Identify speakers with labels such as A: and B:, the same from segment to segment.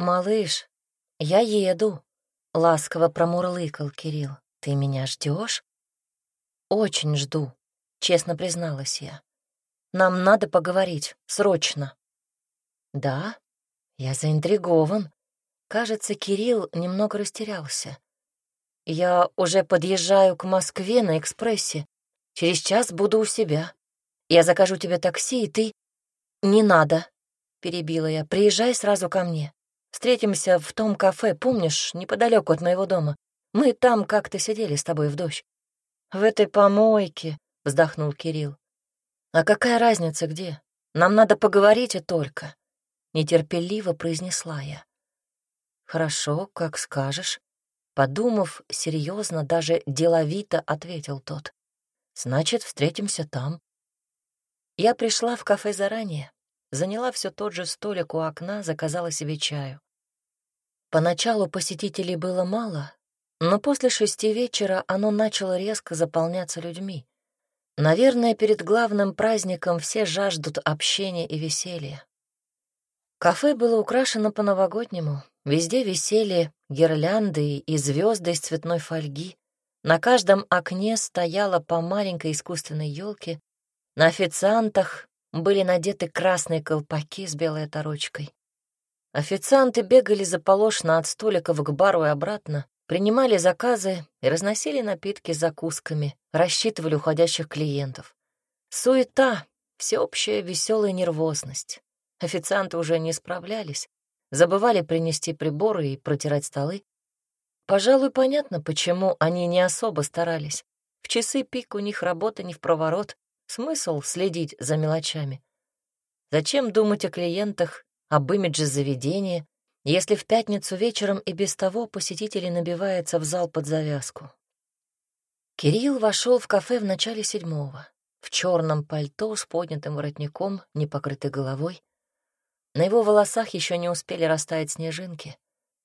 A: «Малыш, я еду», — ласково промурлыкал Кирилл. «Ты меня ждешь? «Очень жду», — честно призналась я. «Нам надо поговорить, срочно». «Да? Я заинтригован». Кажется, Кирилл немного растерялся. «Я уже подъезжаю к Москве на экспрессе. Через час буду у себя. Я закажу тебе такси, и ты...» «Не надо», — перебила я. «Приезжай сразу ко мне. Встретимся в том кафе, помнишь, неподалеку от моего дома. Мы там как-то сидели с тобой в дождь». «В этой помойке», — вздохнул Кирилл. «А какая разница где? Нам надо поговорить и только», — нетерпеливо произнесла я. «Хорошо, как скажешь», — подумав, серьезно, даже деловито ответил тот. «Значит, встретимся там». Я пришла в кафе заранее, заняла все тот же столик у окна, заказала себе чаю. Поначалу посетителей было мало, но после шести вечера оно начало резко заполняться людьми. Наверное, перед главным праздником все жаждут общения и веселья. Кафе было украшено по-новогоднему. Везде висели гирлянды и звезды из цветной фольги. На каждом окне стояла по маленькой искусственной елке, на официантах были надеты красные колпаки с белой оторочкой. Официанты бегали заполошно от столиков к бару и обратно, принимали заказы и разносили напитки с закусками, рассчитывали уходящих клиентов. Суета, всеобщая веселая нервозность. Официанты уже не справлялись, забывали принести приборы и протирать столы. Пожалуй, понятно, почему они не особо старались. В часы пик у них работа не в проворот, Смысл следить за мелочами? Зачем думать о клиентах, об имидже заведения, если в пятницу вечером и без того посетители набиваются в зал под завязку? Кирилл вошел в кафе в начале седьмого, в черном пальто с поднятым воротником, непокрытой головой. На его волосах еще не успели растаять снежинки.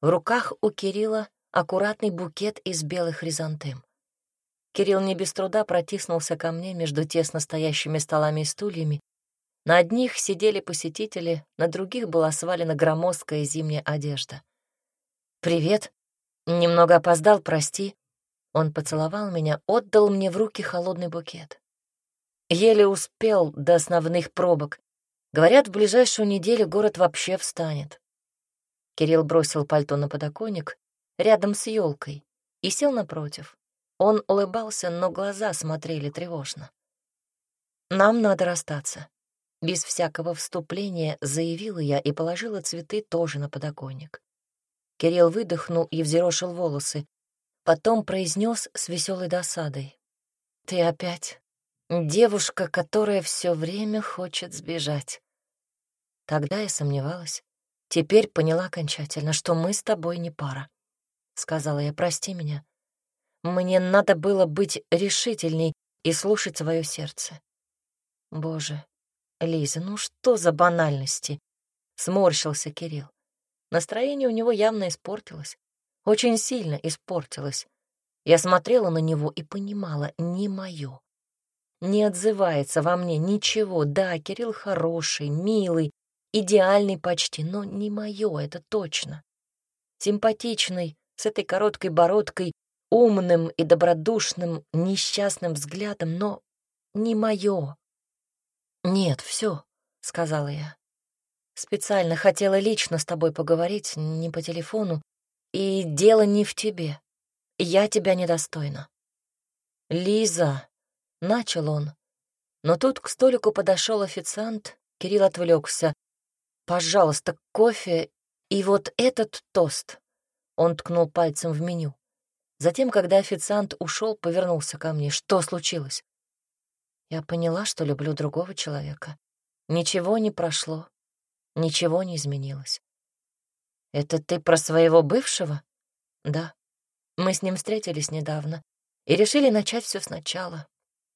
A: В руках у Кирилла аккуратный букет из белых хризантем. Кирилл не без труда протиснулся ко мне между тесно стоящими столами и стульями. На одних сидели посетители, на других была свалена громоздкая зимняя одежда. «Привет. Немного опоздал, прости». Он поцеловал меня, отдал мне в руки холодный букет. Еле успел до основных пробок. Говорят, в ближайшую неделю город вообще встанет. Кирилл бросил пальто на подоконник рядом с елкой и сел напротив. Он улыбался, но глаза смотрели тревожно. «Нам надо расстаться». Без всякого вступления заявила я и положила цветы тоже на подоконник. Кирилл выдохнул и взъерошил волосы. Потом произнес с веселой досадой. «Ты опять девушка, которая все время хочет сбежать». Тогда я сомневалась. Теперь поняла окончательно, что мы с тобой не пара. Сказала я, прости меня. Мне надо было быть решительней и слушать свое сердце. Боже, Лиза, ну что за банальности? Сморщился Кирилл. Настроение у него явно испортилось. Очень сильно испортилось. Я смотрела на него и понимала, не мое. Не отзывается во мне ничего. Да, Кирилл хороший, милый, идеальный почти, но не мое, это точно. Симпатичный, с этой короткой бородкой умным и добродушным, несчастным взглядом, но не мое. «Нет, все», — сказала я. «Специально хотела лично с тобой поговорить, не по телефону, и дело не в тебе. Я тебя недостойна». «Лиза», — начал он, но тут к столику подошел официант, Кирилл отвлекся. «Пожалуйста, кофе и вот этот тост». Он ткнул пальцем в меню. Затем, когда официант ушел, повернулся ко мне. Что случилось? Я поняла, что люблю другого человека. Ничего не прошло, ничего не изменилось. Это ты про своего бывшего? Да. Мы с ним встретились недавно и решили начать все сначала.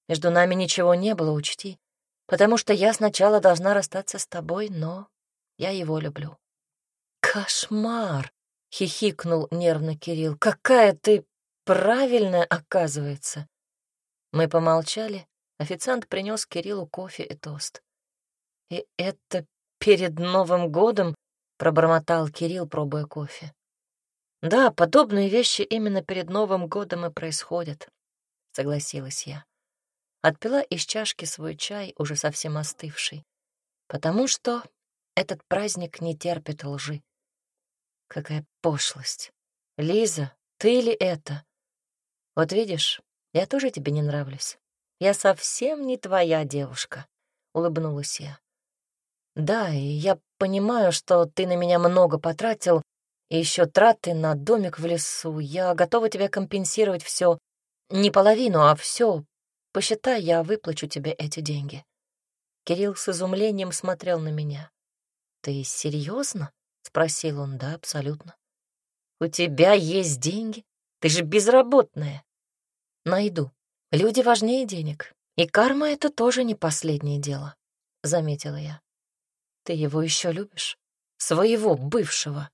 A: Между нами ничего не было, учти, потому что я сначала должна расстаться с тобой, но я его люблю. Кошмар! — хихикнул нервно Кирилл. «Какая ты правильная, оказывается!» Мы помолчали. Официант принес Кириллу кофе и тост. «И это перед Новым годом?» пробормотал Кирилл, пробуя кофе. Да, подобные вещи именно перед Новым годом и происходят, согласилась я. Отпила из чашки свой чай, уже совсем остывший, потому что этот праздник не терпит лжи. Какая пошлость. Лиза, ты ли это? Вот видишь, я тоже тебе не нравлюсь. Я совсем не твоя девушка, улыбнулась я. Да, и я понимаю, что ты на меня много потратил, и еще траты на домик в лесу. Я готова тебе компенсировать все, не половину, а все. Посчитай, я выплачу тебе эти деньги. Кирилл с изумлением смотрел на меня. Ты серьезно? спросил он. Да, абсолютно. У тебя есть деньги? Ты же безработная. Найду. Люди важнее денег. И карма — это тоже не последнее дело, — заметила я. Ты его еще любишь? Своего бывшего.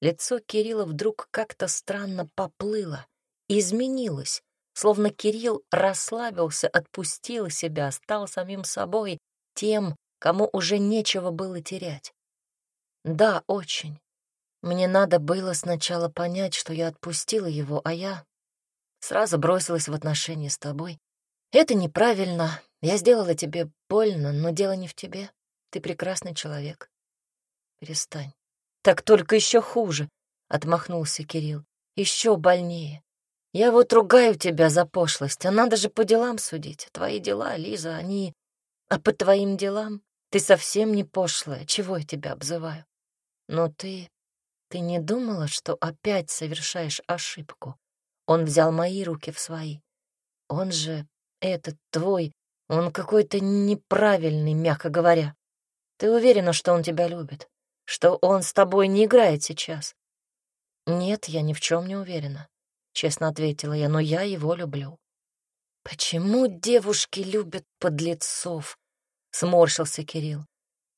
A: Лицо Кирилла вдруг как-то странно поплыло, изменилось, словно Кирилл расслабился, отпустил себя, стал самим собой, тем, кому уже нечего было терять. Да, очень. Мне надо было сначала понять, что я отпустила его, а я сразу бросилась в отношения с тобой. Это неправильно. Я сделала тебе больно, но дело не в тебе. Ты прекрасный человек. Перестань. Так только еще хуже, отмахнулся Кирилл. Еще больнее. Я вот ругаю тебя за пошлость, а надо же по делам судить. Твои дела, Лиза, они... А по твоим делам ты совсем не пошлая. Чего я тебя обзываю? Но ты... Ты не думала, что опять совершаешь ошибку? Он взял мои руки в свои. Он же, этот твой, он какой-то неправильный, мягко говоря. Ты уверена, что он тебя любит? Что он с тобой не играет сейчас? Нет, я ни в чем не уверена, честно ответила я, но я его люблю. Почему девушки любят подлецов? Сморщился Кирилл.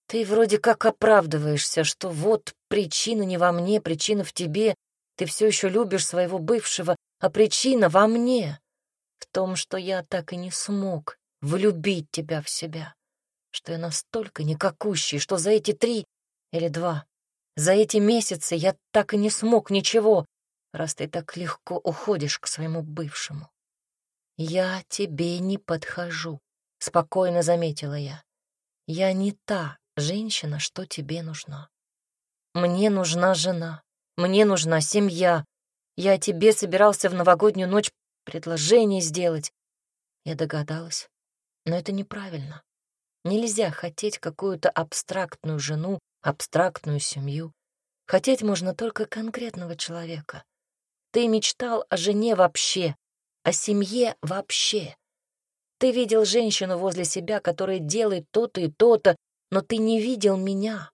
A: Ты вроде как оправдываешься, что вот причина не во мне, причина в тебе. Ты все еще любишь своего бывшего, а причина во мне. В том, что я так и не смог влюбить тебя в себя. Что я настолько никакущий, что за эти три или два, за эти месяцы я так и не смог ничего, раз ты так легко уходишь к своему бывшему. Я тебе не подхожу, спокойно заметила я. Я не та, женщина, что тебе нужна. Мне нужна жена, мне нужна семья. Я тебе собирался в новогоднюю ночь предложение сделать. Я догадалась, но это неправильно. Нельзя хотеть какую-то абстрактную жену, абстрактную семью. Хотеть можно только конкретного человека. Ты мечтал о жене вообще, о семье вообще. Ты видел женщину возле себя, которая делает то-то и то-то, но ты не видел меня.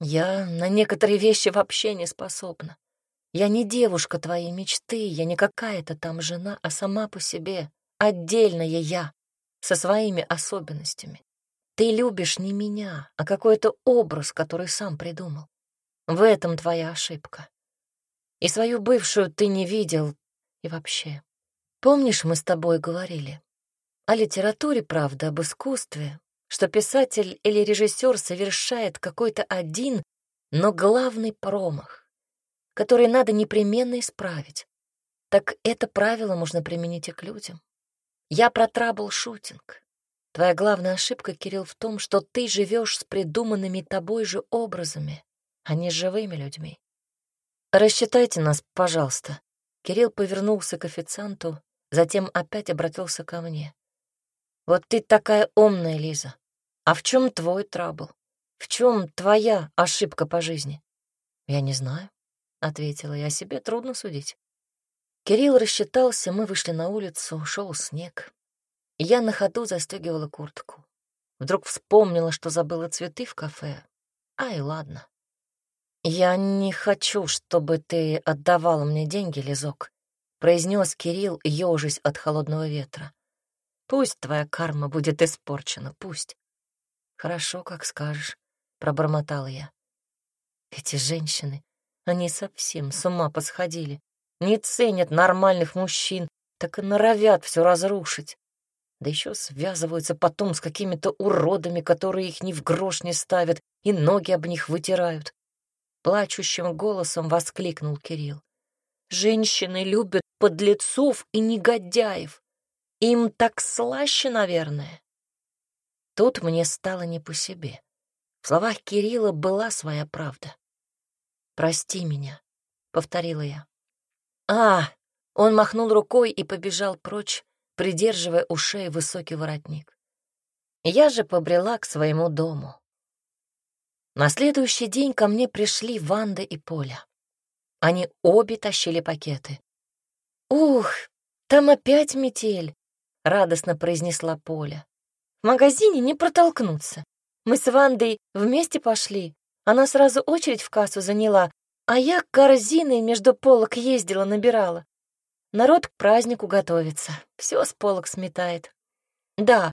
A: Я на некоторые вещи вообще не способна. Я не девушка твоей мечты, я не какая-то там жена, а сама по себе, отдельная я, со своими особенностями. Ты любишь не меня, а какой-то образ, который сам придумал. В этом твоя ошибка. И свою бывшую ты не видел. И вообще, помнишь, мы с тобой говорили? О литературе, правда, об искусстве, что писатель или режиссер совершает какой-то один, но главный промах, который надо непременно исправить. Так это правило можно применить и к людям. Я про трабл-шутинг. Твоя главная ошибка, Кирилл, в том, что ты живешь с придуманными тобой же образами, а не с живыми людьми. Рассчитайте нас, пожалуйста. Кирилл повернулся к официанту, затем опять обратился ко мне. Вот ты такая умная, Лиза. А в чем твой трабл? В чем твоя ошибка по жизни? Я не знаю, ответила я. Себе трудно судить. Кирилл рассчитался, мы вышли на улицу, шел снег. Я на ходу застегивала куртку. Вдруг вспомнила, что забыла цветы в кафе. Ай, ладно. «Я не хочу, чтобы ты отдавала мне деньги, Лизок», — произнес Кирилл, ежась от холодного ветра. Пусть твоя карма будет испорчена, пусть. Хорошо, как скажешь, пробормотала я. Эти женщины, они совсем с ума посходили. Не ценят нормальных мужчин, так и норовят все разрушить. Да еще связываются потом с какими-то уродами, которые их ни в грош не ставят и ноги об них вытирают. плачущим голосом воскликнул Кирилл. Женщины любят подлецов и негодяев. Им так слаще, наверное. Тут мне стало не по себе. В словах Кирилла была своя правда. «Прости меня», — повторила я. «А!» — он махнул рукой и побежал прочь, придерживая у шеи высокий воротник. Я же побрела к своему дому. На следующий день ко мне пришли Ванда и Поля. Они обе тащили пакеты. «Ух, там опять метель!» — радостно произнесла Поля. «В магазине не протолкнуться. Мы с Вандой вместе пошли. Она сразу очередь в кассу заняла, а я корзиной между полок ездила, набирала. Народ к празднику готовится, все с полок сметает. Да,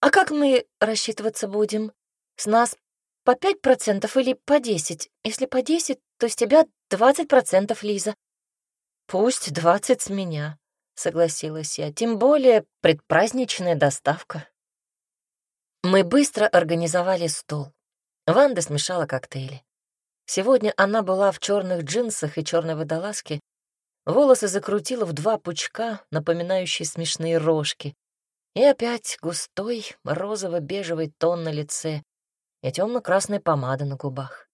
A: а как мы рассчитываться будем? С нас по пять процентов или по десять? Если по десять, то с тебя двадцать процентов, Лиза. Пусть двадцать с меня, согласилась я. Тем более предпраздничная доставка. Мы быстро организовали стол. Ванда смешала коктейли. Сегодня она была в черных джинсах и черной водолазке, волосы закрутила в два пучка, напоминающие смешные рожки, и опять густой розово-бежевый тон на лице и темно-красная помада на губах.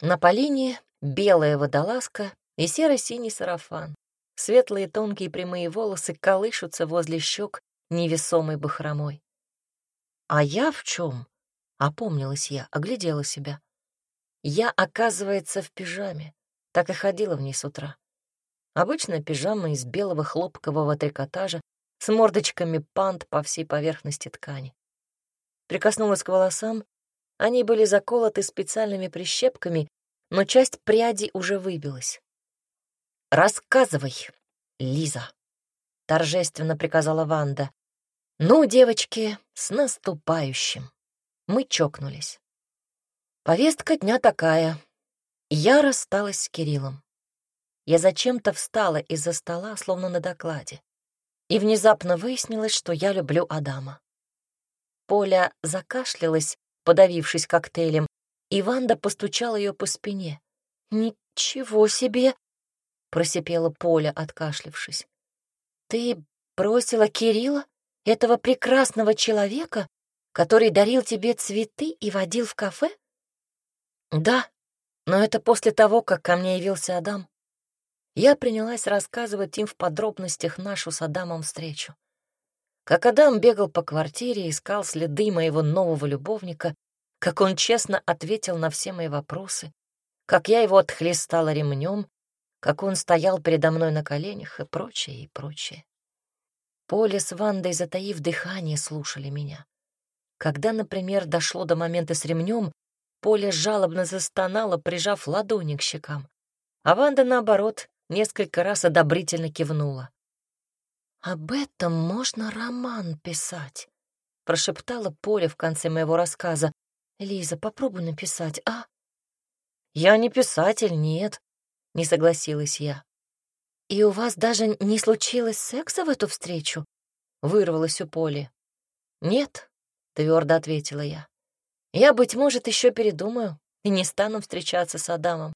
A: На Полине белая водолазка и серо-синий сарафан. Светлые тонкие прямые волосы колышутся возле щек невесомой бахромой. А я в чем? Опомнилась я, оглядела себя. Я, оказывается, в пижаме. Так и ходила в ней с утра. Обычная пижама из белого хлопкового трикотажа с мордочками пант по всей поверхности ткани. Прикоснулась к волосам, они были заколоты специальными прищепками, но часть пряди уже выбилась. «Рассказывай, Лиза», — торжественно приказала Ванда. «Ну, девочки, с наступающим!» Мы чокнулись. Повестка дня такая. Я рассталась с Кириллом. Я зачем-то встала из-за стола, словно на докладе и внезапно выяснилось, что я люблю Адама. Поля закашлялась, подавившись коктейлем, и Ванда постучала ее по спине. «Ничего себе!» — просипела Поля, откашлившись. «Ты бросила Кирилла, этого прекрасного человека, который дарил тебе цветы и водил в кафе?» «Да, но это после того, как ко мне явился Адам я принялась рассказывать им в подробностях нашу с Адамом встречу. Как Адам бегал по квартире, искал следы моего нового любовника, как он честно ответил на все мои вопросы, как я его отхлестала ремнем, как он стоял передо мной на коленях и прочее, и прочее. Поле с Вандой, затаив дыхание, слушали меня. Когда, например, дошло до момента с ремнем, Поля жалобно застонала, прижав ладони к щекам. А Ванда, наоборот, несколько раз одобрительно кивнула. «Об этом можно роман писать», — прошептала Поля в конце моего рассказа. «Лиза, попробуй написать, а?» «Я не писатель, нет», — не согласилась я. «И у вас даже не случилось секса в эту встречу?» — вырвалась у Поли. «Нет», — твердо ответила я. «Я, быть может, еще передумаю и не стану встречаться с Адамом.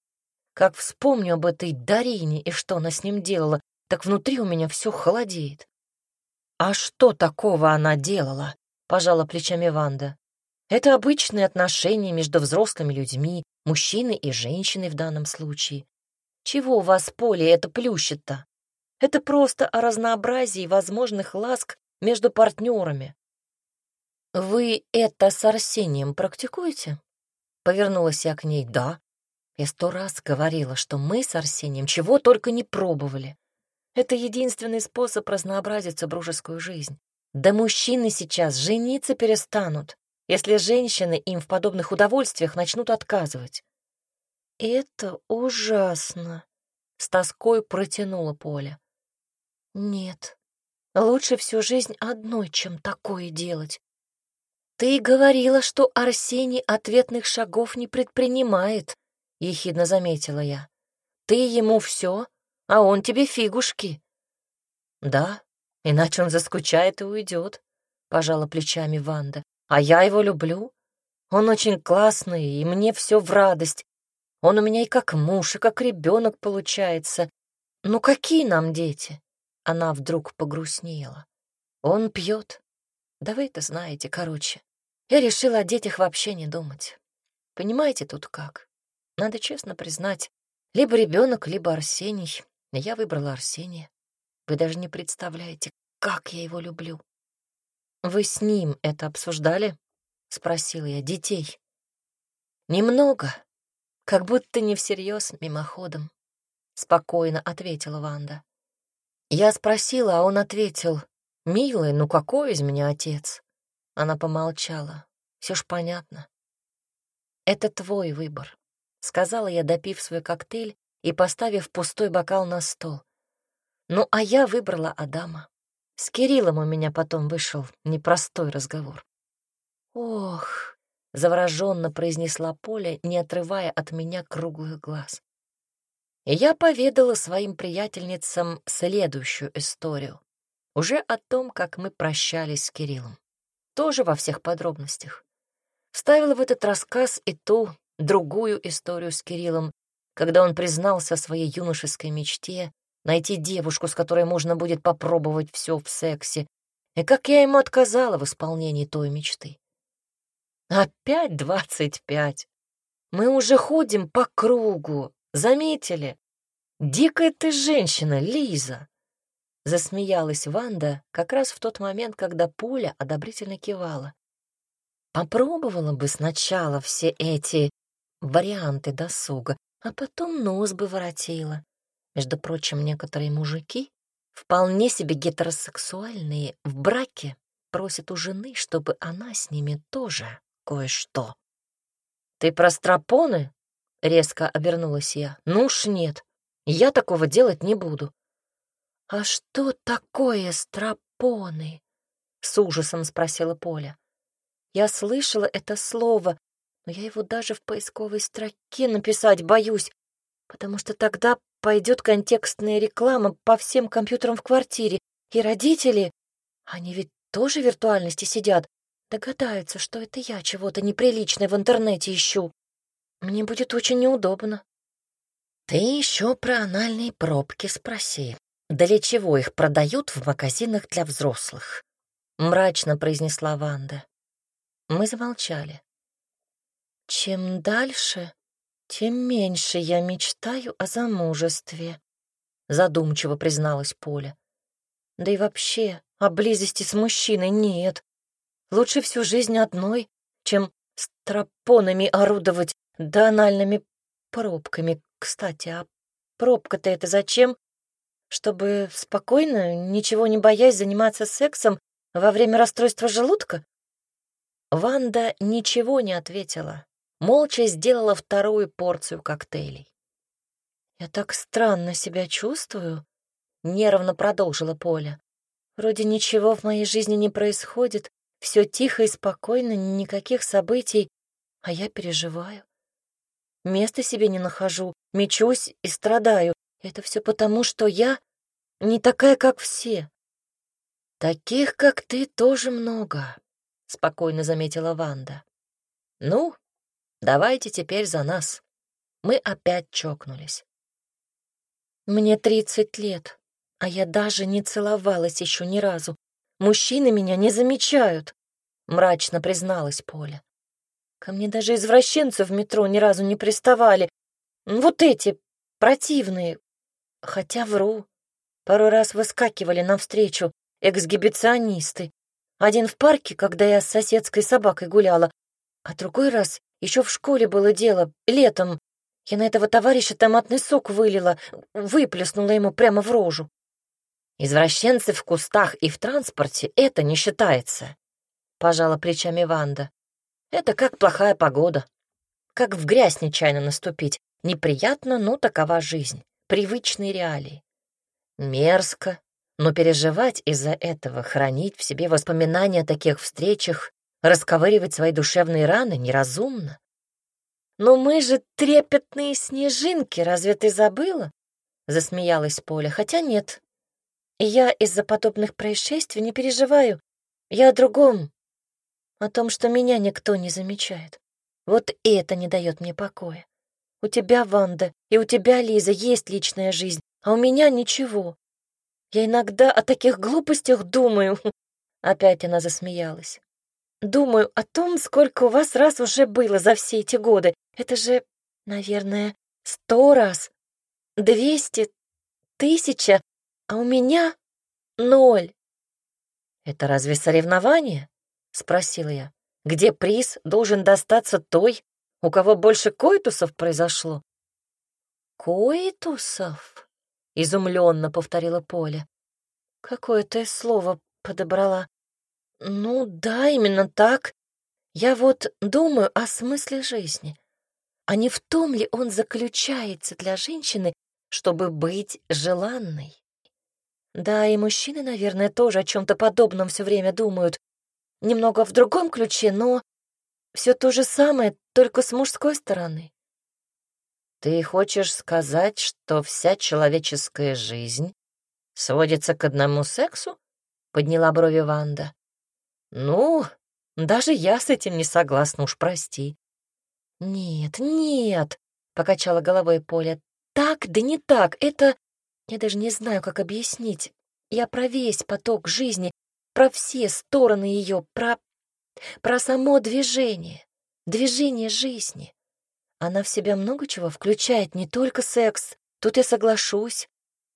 A: Как вспомню об этой Дарине и что она с ним делала, так внутри у меня все холодеет. «А что такого она делала?» — пожала плечами Ванда. «Это обычные отношения между взрослыми людьми, мужчиной и женщиной в данном случае. Чего вас, Поле, это плющит-то? Это просто о разнообразии возможных ласк между партнерами. «Вы это с Арсением практикуете?» Повернулась я к ней. «Да, я сто раз говорила, что мы с Арсением чего только не пробовали. Это единственный способ разнообразить супружескую жизнь. Да мужчины сейчас жениться перестанут, если женщины им в подобных удовольствиях начнут отказывать. «Это ужасно», — с тоской протянула Поля. «Нет, лучше всю жизнь одной, чем такое делать. Ты говорила, что Арсений ответных шагов не предпринимает, — ехидно заметила я. «Ты ему все, а он тебе фигушки». «Да, иначе он заскучает и уйдет», — пожала плечами Ванда. «А я его люблю. Он очень классный, и мне все в радость. Он у меня и как муж, и как ребенок получается. Ну какие нам дети? Она вдруг погрустнела. Он пьет. Да вы это знаете, короче. Я решила о детях вообще не думать. Понимаете тут как? Надо честно признать, либо ребенок, либо Арсений. Я выбрала Арсения. Вы даже не представляете, как я его люблю. Вы с ним это обсуждали? Спросила я. Детей? Немного. Как будто не всерьез, мимоходом. Спокойно ответила Ванда. Я спросила, а он ответил. «Милый, ну какой из меня отец?» Она помолчала. Все ж понятно. «Это твой выбор», — сказала я, допив свой коктейль и поставив пустой бокал на стол. Ну, а я выбрала Адама. С Кириллом у меня потом вышел непростой разговор. «Ох», — завороженно произнесла Поля, не отрывая от меня круглых глаз. И я поведала своим приятельницам следующую историю. Уже о том, как мы прощались с Кириллом. Тоже во всех подробностях. Вставила в этот рассказ и ту, другую историю с Кириллом, когда он признался своей юношеской мечте найти девушку, с которой можно будет попробовать все в сексе, и как я ему отказала в исполнении той мечты. Опять двадцать пять. Мы уже ходим по кругу, заметили? Дикая ты женщина, Лиза. Засмеялась Ванда как раз в тот момент, когда Поля одобрительно кивала. Попробовала бы сначала все эти варианты досуга, а потом нос бы воротила. Между прочим, некоторые мужики, вполне себе гетеросексуальные, в браке просят у жены, чтобы она с ними тоже кое-что. «Ты про стропоны?» — резко обернулась я. «Ну уж нет, я такого делать не буду. «А что такое стропоны?» — с ужасом спросила Поля. Я слышала это слово, но я его даже в поисковой строке написать боюсь, потому что тогда пойдет контекстная реклама по всем компьютерам в квартире, и родители, они ведь тоже в виртуальности сидят, догадаются, что это я чего-то неприличное в интернете ищу. Мне будет очень неудобно. Ты еще про анальные пробки спроси, для чего их продают в магазинах для взрослых? Мрачно произнесла Ванда. Мы замолчали. Чем дальше, тем меньше я мечтаю о замужестве, задумчиво призналась Поля. Да и вообще, о близости с мужчиной нет. Лучше всю жизнь одной, чем стропонами орудовать да анальными пробками. Кстати, а пробка-то это зачем? чтобы спокойно, ничего не боясь заниматься сексом во время расстройства желудка? Ванда ничего не ответила, молча сделала вторую порцию коктейлей. «Я так странно себя чувствую», — нервно продолжила Поля. «Вроде ничего в моей жизни не происходит, все тихо и спокойно, никаких событий, а я переживаю. Места себе не нахожу, мечусь и страдаю, это все потому, что я не такая, как все. Таких, как ты, тоже много, спокойно заметила Ванда. Ну, давайте теперь за нас. Мы опять чокнулись. Мне тридцать лет, а я даже не целовалась еще ни разу. Мужчины меня не замечают, мрачно призналась Поля. Ко мне даже извращенцы в метро ни разу не приставали. Вот эти, противные, Хотя вру. Пару раз выскакивали навстречу эксгибиционисты. Один в парке, когда я с соседской собакой гуляла, а другой раз еще в школе было дело, летом. Я на этого товарища томатный сок вылила, выплеснула ему прямо в рожу. Извращенцы в кустах и в транспорте — это не считается, — пожала плечами Ванда. Это как плохая погода. Как в грязь нечаянно наступить. Неприятно, но такова жизнь привычные реалии. Мерзко, но переживать из-за этого, хранить в себе воспоминания о таких встречах, расковыривать свои душевные раны неразумно. «Но мы же трепетные снежинки, разве ты забыла?» — засмеялась Поля. «Хотя нет. Я из-за подобных происшествий не переживаю. Я о другом, о том, что меня никто не замечает. Вот это не дает мне покоя. У тебя, Ванда, и у тебя, Лиза, есть личная жизнь, а у меня ничего. Я иногда о таких глупостях думаю. Опять она засмеялась. Думаю о том, сколько у вас раз уже было за все эти годы. Это же, наверное, сто раз, двести, тысяча, а у меня ноль. Это разве соревнование? Спросила я. Где приз должен достаться той, у кого больше коитусов произошло? Коитусов? Изумленно повторила Поля. Какое ты слово подобрала? Ну да, именно так. Я вот думаю о смысле жизни. А не в том ли он заключается для женщины, чтобы быть желанной? Да, и мужчины, наверное, тоже о чем-то подобном все время думают. Немного в другом ключе, но все то же самое, только с мужской стороны. Ты хочешь сказать, что вся человеческая жизнь сводится к одному сексу? Подняла брови Ванда. Ну, даже я с этим не согласна, уж прости. Нет, нет, покачала головой Поля. Так, да не так. Это я даже не знаю, как объяснить. Я про весь поток жизни, про все стороны ее, про про само движение, движение жизни. Она в себя много чего включает, не только секс. Тут я соглашусь.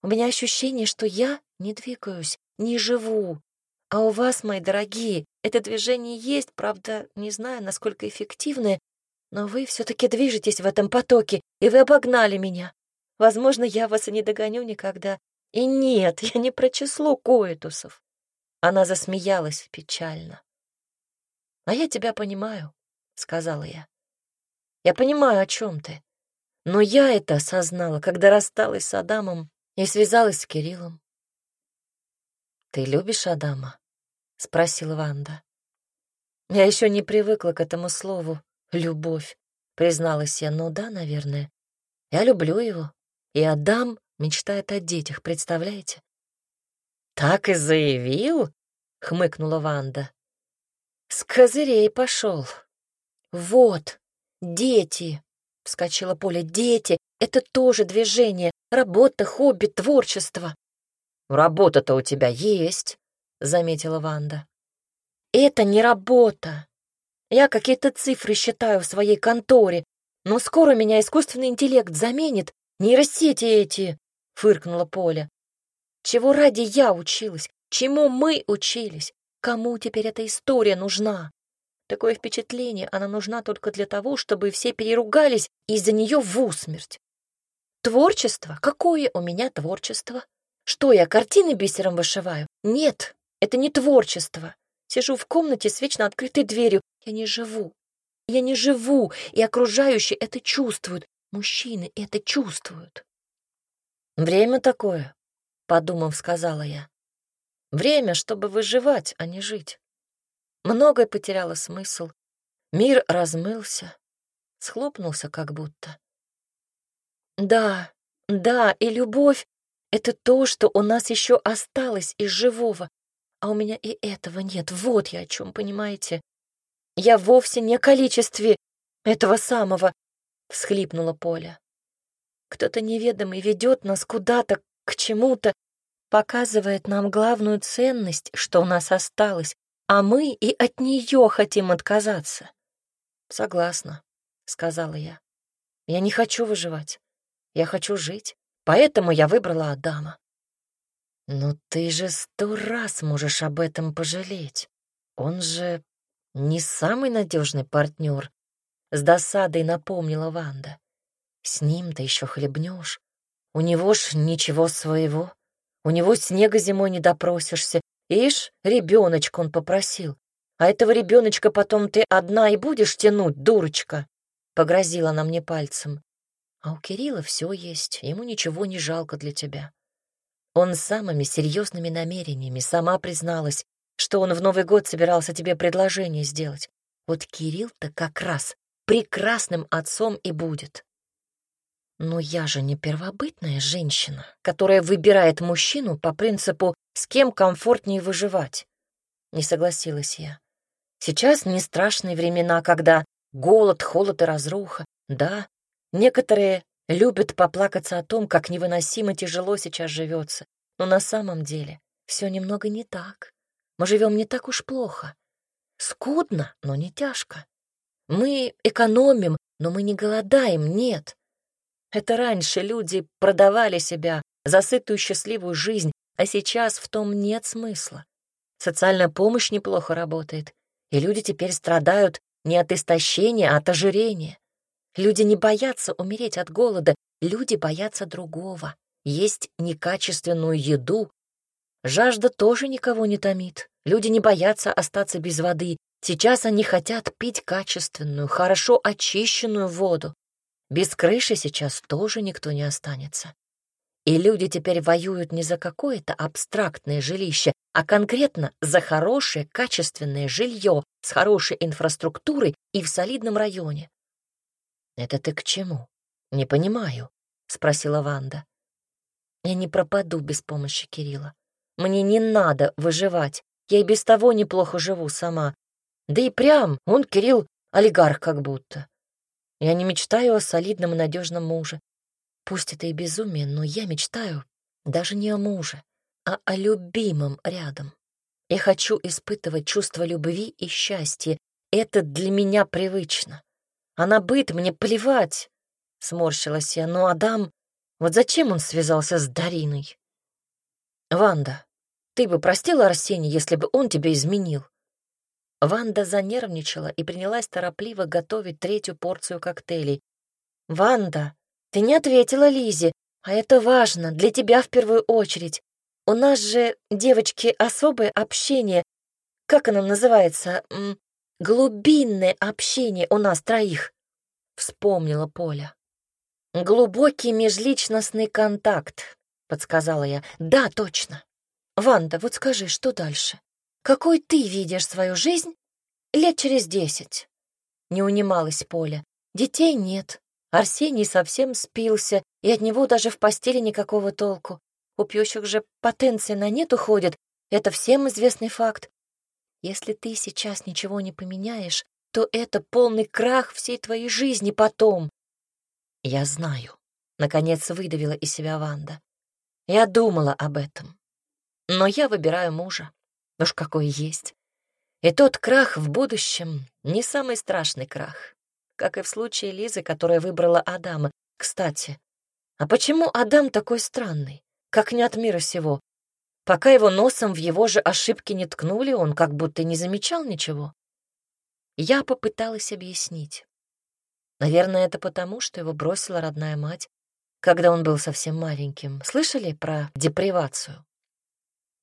A: У меня ощущение, что я не двигаюсь, не живу. А у вас, мои дорогие, это движение есть, правда, не знаю, насколько эффективное, но вы все-таки движетесь в этом потоке, и вы обогнали меня. Возможно, я вас и не догоню никогда. И нет, я не про число коэтусов. Она засмеялась печально. «А я тебя понимаю», — сказала я. «Я понимаю, о чем ты. Но я это осознала, когда рассталась с Адамом и связалась с Кириллом». «Ты любишь Адама?» — спросила Ванда. Я еще не привыкла к этому слову «любовь», — призналась я. «Ну да, наверное. Я люблю его. И Адам мечтает о детях, представляете?» «Так и заявил?» — хмыкнула Ванда. С козырей пошел. Вот, дети, вскочила Поля, дети, это тоже движение, работа, хобби, творчество. Работа-то у тебя есть, заметила Ванда. Это не работа. Я какие-то цифры считаю в своей конторе, но скоро меня искусственный интеллект заменит. Нейросети эти, фыркнула Поля. Чего ради я училась? Чему мы учились? Кому теперь эта история нужна? Такое впечатление, она нужна только для того, чтобы все переругались из-за нее в усмерть. Творчество? Какое у меня творчество? Что, я картины бисером вышиваю? Нет, это не творчество. Сижу в комнате с вечно открытой дверью. Я не живу. Я не живу, и окружающие это чувствуют. Мужчины это чувствуют. «Время такое», — подумав, сказала я. Время, чтобы выживать, а не жить. Многое потеряло смысл. Мир размылся, схлопнулся как будто. Да, да, и любовь — это то, что у нас еще осталось из живого, а у меня и этого нет. Вот я о чем, понимаете? Я вовсе не о количестве этого самого, — всхлипнула Поля. Кто-то неведомый ведет нас куда-то, к чему-то, показывает нам главную ценность, что у нас осталось, а мы и от нее хотим отказаться. Согласна, сказала я. Я не хочу выживать. Я хочу жить. Поэтому я выбрала Адама. Но ты же сто раз можешь об этом пожалеть. Он же не самый надежный партнер. С досадой напомнила Ванда. С ним-то еще хлебнешь. У него ж ничего своего. У него снега зимой не допросишься. Ишь, ребеночка он попросил. А этого ребеночка потом ты одна и будешь тянуть, дурочка. Погрозила она мне пальцем. А у Кирилла все есть, ему ничего не жалко для тебя. Он самыми серьезными намерениями сама призналась, что он в Новый год собирался тебе предложение сделать. Вот Кирилл-то как раз прекрасным отцом и будет. Но я же не первобытная женщина, которая выбирает мужчину по принципу «с кем комфортнее выживать». Не согласилась я. Сейчас не страшные времена, когда голод, холод и разруха. Да, Некоторые любят поплакаться о том, как невыносимо тяжело сейчас живется, но на самом деле все немного не так. Мы живем не так уж плохо. Скудно, но не тяжко. Мы экономим, но мы не голодаем, нет. Это раньше люди продавали себя за сытую счастливую жизнь, а сейчас в том нет смысла. Социальная помощь неплохо работает, и люди теперь страдают не от истощения, а от ожирения. Люди не боятся умереть от голода, люди боятся другого. Есть некачественную еду. Жажда тоже никого не томит. Люди не боятся остаться без воды. Сейчас они хотят пить качественную, хорошо очищенную воду. Без крыши сейчас тоже никто не останется. И люди теперь воюют не за какое-то абстрактное жилище, а конкретно за хорошее, качественное жилье с хорошей инфраструктурой и в солидном районе. «Это ты к чему? Не понимаю», — спросила Ванда. «Я не пропаду без помощи Кирилла. Мне не надо выживать. Я и без того неплохо живу сама. Да и прям, он, Кирилл, олигарх как будто. Я не мечтаю о солидном и надежном муже. Пусть это и безумие, но я мечтаю даже не о муже, а о любимом рядом. Я хочу испытывать чувство любви и счастья. Это для меня привычно. А на быт мне плевать, — сморщилась я. Но Адам, вот зачем он связался с Дариной? Ванда, ты бы простила Арсения, если бы он тебе изменил? Ванда занервничала и принялась торопливо готовить третью порцию коктейлей. «Ванда, ты не ответила Лизе, а это важно, для тебя в первую очередь. У нас же, девочки, особое общение. Как оно называется? М глубинное общение у нас троих. Вспомнила Поля. Глубокий межличностный контакт, подсказала я. Да, точно. Ванда, вот скажи, что дальше? Какой ты видишь свою жизнь лет через десять? Не унималась Поля. Детей нет, Арсений совсем спился, и от него даже в постели никакого толку. У пьющих же потенция на нет уходит, это всем известный факт. Если ты сейчас ничего не поменяешь, то это полный крах всей твоей жизни потом. Я знаю, — наконец выдавила из себя Ванда. Я думала об этом. Но я выбираю мужа. Уж какой есть. И тот крах в будущем — не самый страшный крах как и в случае Лизы, которая выбрала Адама. Кстати, а почему Адам такой странный? Как не от мира сего? Пока его носом в его же ошибки не ткнули, он как будто не замечал ничего. Я попыталась объяснить. Наверное, это потому, что его бросила родная мать, когда он был совсем маленьким. Слышали про депривацию?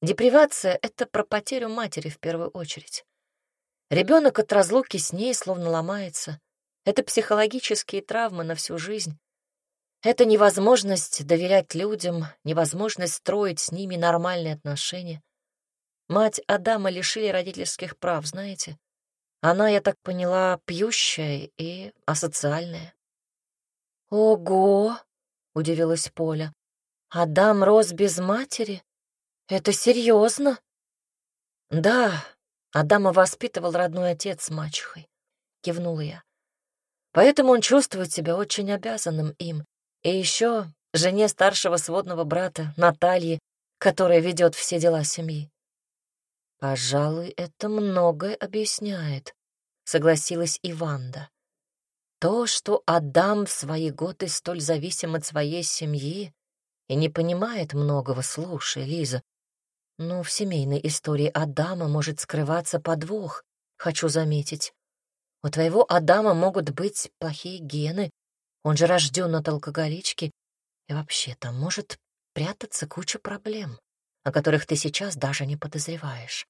A: Депривация — это про потерю матери в первую очередь. Ребенок от разлуки с ней словно ломается, это психологические травмы на всю жизнь. Это невозможность доверять людям, невозможность строить с ними нормальные отношения. Мать Адама лишили родительских прав, знаете? Она, я так поняла, пьющая и асоциальная. «Ого!» — удивилась Поля. «Адам рос без матери? Это серьезно?» «Да, Адама воспитывал родной отец с мачехой», — кивнула я. Поэтому он чувствует себя очень обязанным им. И еще жене старшего сводного брата, Натальи, которая ведет все дела семьи. «Пожалуй, это многое объясняет», — согласилась Иванда. То, что Адам в свои годы столь зависим от своей семьи и не понимает многого, слушай, Лиза. Но в семейной истории Адама может скрываться подвох, хочу заметить. У твоего Адама могут быть плохие гены, он же рожден от алкоголички, и вообще там может прятаться куча проблем, о которых ты сейчас даже не подозреваешь.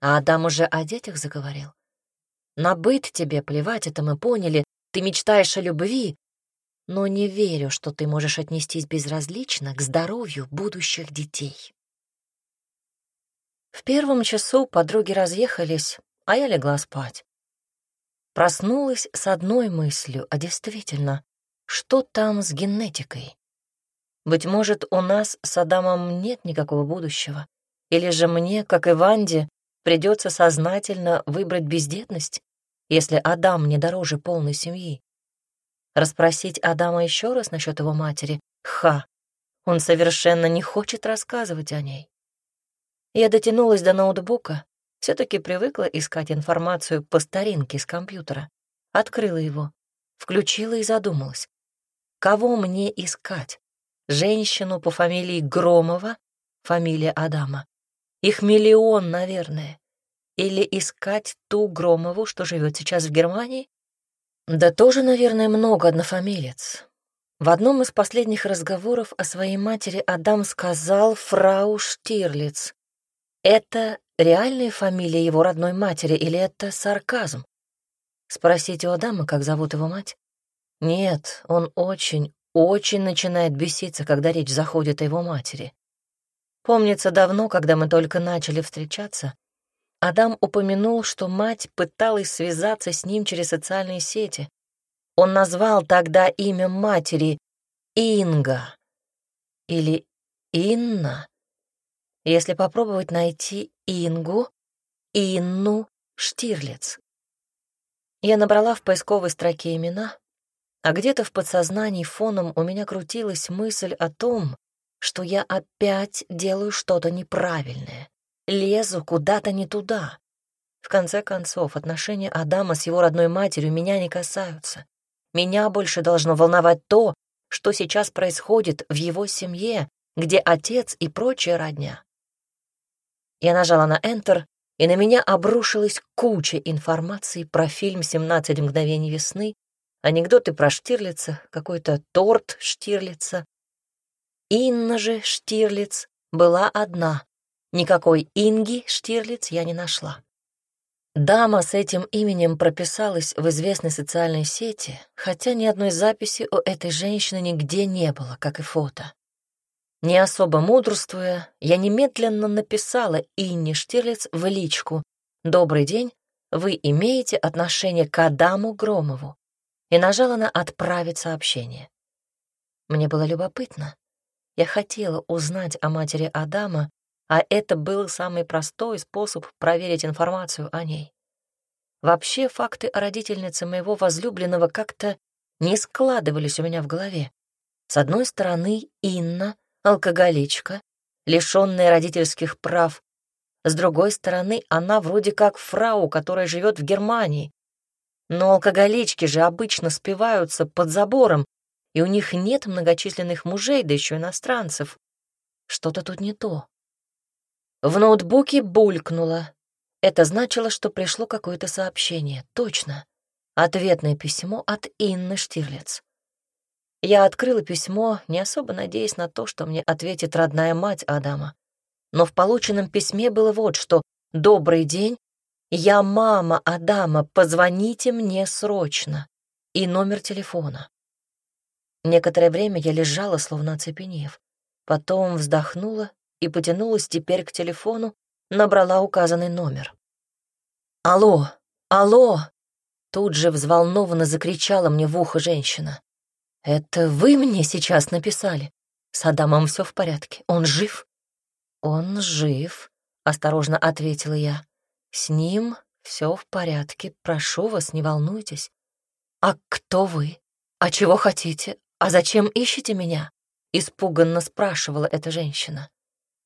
A: А Адам уже о детях заговорил. На быт тебе плевать, это мы поняли, ты мечтаешь о любви, но не верю, что ты можешь отнестись безразлично к здоровью будущих детей. В первом часу подруги разъехались, а я легла спать. Проснулась с одной мыслью, а действительно, что там с генетикой? Быть может, у нас с Адамом нет никакого будущего? Или же мне, как и Ванде, придется сознательно выбрать бездетность, если Адам мне дороже полной семьи? Расспросить Адама еще раз насчет его матери? Ха! Он совершенно не хочет рассказывать о ней. Я дотянулась до ноутбука, все таки привыкла искать информацию по старинке с компьютера. Открыла его, включила и задумалась. Кого мне искать? Женщину по фамилии Громова, фамилия Адама. Их миллион, наверное. Или искать ту Громову, что живет сейчас в Германии? Да тоже, наверное, много однофамилец. В одном из последних разговоров о своей матери Адам сказал фрау Штирлиц. Это реальная фамилия его родной матери или это сарказм? Спросите у Адама, как зовут его мать? Нет, он очень, очень начинает беситься, когда речь заходит о его матери. Помнится давно, когда мы только начали встречаться, Адам упомянул, что мать пыталась связаться с ним через социальные сети. Он назвал тогда имя матери Инга или Инна. Если попробовать найти Ингу, Инну Штирлиц. Я набрала в поисковой строке имена, а где-то в подсознании фоном у меня крутилась мысль о том, что я опять делаю что-то неправильное лезу куда-то не туда. В конце концов, отношения Адама с его родной матерью меня не касаются. Меня больше должно волновать то, что сейчас происходит в его семье, где отец и прочая родня. Я нажала на Enter, и на меня обрушилась куча информации про фильм «17 мгновений весны», анекдоты про Штирлица, какой-то торт Штирлица. Инна же Штирлиц была одна, Никакой Инги Штирлиц я не нашла. Дама с этим именем прописалась в известной социальной сети, хотя ни одной записи у этой женщины нигде не было, как и фото. Не особо мудрствуя, я немедленно написала Инне Штирлиц в личку «Добрый день, вы имеете отношение к Адаму Громову» и нажала на «Отправить сообщение». Мне было любопытно. Я хотела узнать о матери Адама а это был самый простой способ проверить информацию о ней. Вообще факты о родительнице моего возлюбленного как-то не складывались у меня в голове. С одной стороны, Инна — алкоголичка, лишённая родительских прав. С другой стороны, она вроде как фрау, которая живет в Германии. Но алкоголички же обычно спиваются под забором, и у них нет многочисленных мужей, да еще иностранцев. Что-то тут не то. В ноутбуке булькнуло. Это значило, что пришло какое-то сообщение. Точно. Ответное письмо от Инны Штирлиц. Я открыла письмо, не особо надеясь на то, что мне ответит родная мать Адама. Но в полученном письме было вот что «Добрый день, я мама Адама, позвоните мне срочно» и номер телефона. Некоторое время я лежала, словно оцепенев. Потом вздохнула и потянулась теперь к телефону, набрала указанный номер. «Алло! Алло!» Тут же взволнованно закричала мне в ухо женщина. «Это вы мне сейчас написали? С Адамом все в порядке. Он жив?» «Он жив», — осторожно ответила я. «С ним все в порядке. Прошу вас, не волнуйтесь. А кто вы? А чего хотите? А зачем ищете меня?» — испуганно спрашивала эта женщина.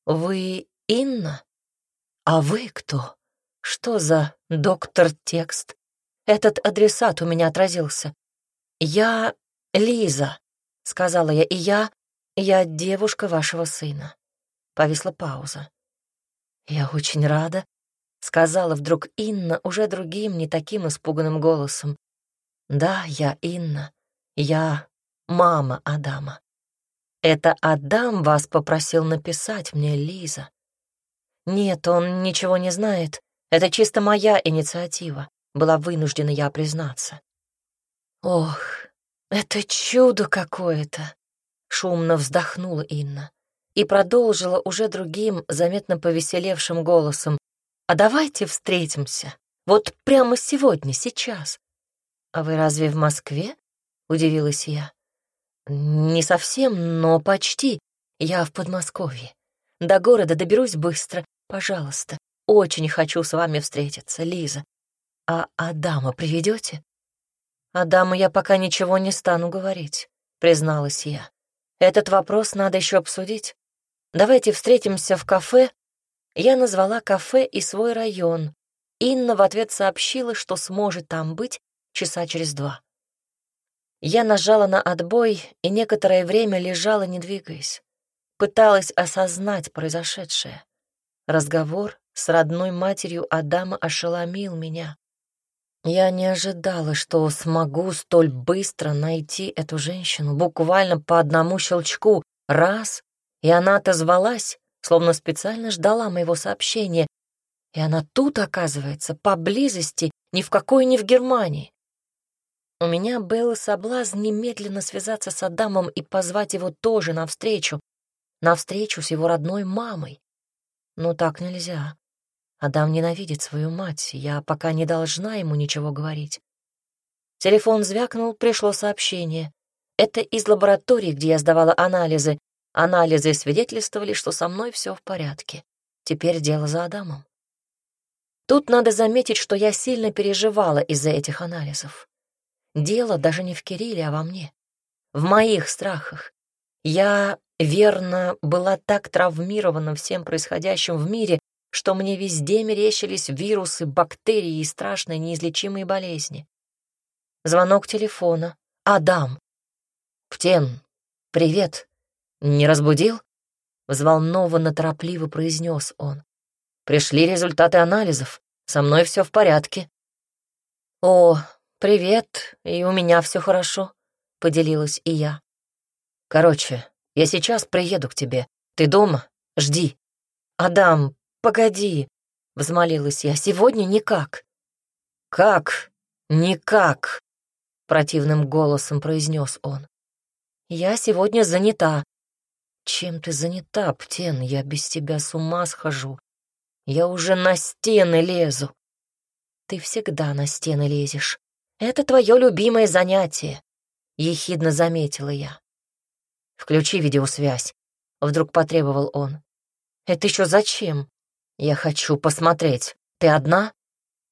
A: «Вы Инна? А вы кто? Что за доктор-текст? Этот адресат у меня отразился. Я Лиза, — сказала я, — и я... Я девушка вашего сына. Повисла пауза. Я очень рада, — сказала вдруг Инна уже другим, не таким испуганным голосом. Да, я Инна. Я мама Адама. Это Адам вас попросил написать мне, Лиза. Нет, он ничего не знает. Это чисто моя инициатива. Была вынуждена я признаться. Ох, это чудо какое-то. Шумно вздохнула Инна и продолжила уже другим, заметно повеселевшим голосом. «А давайте встретимся. Вот прямо сегодня, сейчас». «А вы разве в Москве?» — удивилась я. «Не совсем, но почти. Я в Подмосковье. До города доберусь быстро. Пожалуйста, очень хочу с вами встретиться, Лиза. А Адама приведете? «Адаму я пока ничего не стану говорить», — призналась я. «Этот вопрос надо еще обсудить. Давайте встретимся в кафе». Я назвала кафе и свой район. Инна в ответ сообщила, что сможет там быть часа через два. Я нажала на отбой и некоторое время лежала, не двигаясь. Пыталась осознать произошедшее. Разговор с родной матерью Адама ошеломил меня. Я не ожидала, что смогу столь быстро найти эту женщину, буквально по одному щелчку. Раз, и она отозвалась, словно специально ждала моего сообщения. И она тут, оказывается, поблизости, ни в какой не в Германии. У меня был соблазн немедленно связаться с Адамом и позвать его тоже навстречу, навстречу с его родной мамой. Но так нельзя. Адам ненавидит свою мать, я пока не должна ему ничего говорить. Телефон звякнул, пришло сообщение. Это из лаборатории, где я сдавала анализы. Анализы свидетельствовали, что со мной все в порядке. Теперь дело за Адамом. Тут надо заметить, что я сильно переживала из-за этих анализов. Дело даже не в Кирилле, а во мне. В моих страхах. Я, верно, была так травмирована всем происходящим в мире, что мне везде мерещились вирусы, бактерии и страшные неизлечимые болезни. Звонок телефона. Адам. «Птен, привет. Не разбудил?» Взволнованно торопливо произнес он. «Пришли результаты анализов. Со мной все в порядке». «О, привет, и у меня все хорошо», — поделилась и я. «Короче, я сейчас приеду к тебе. Ты дома? Жди. Адам, «Погоди», — взмолилась я, — «сегодня никак». «Как? Никак», — противным голосом произнес он. «Я сегодня занята». «Чем ты занята, Птен? Я без тебя с ума схожу. Я уже на стены лезу». «Ты всегда на стены лезешь. Это твое любимое занятие», — ехидно заметила я. «Включи видеосвязь», — вдруг потребовал он. «Это еще зачем?» «Я хочу посмотреть. Ты одна?»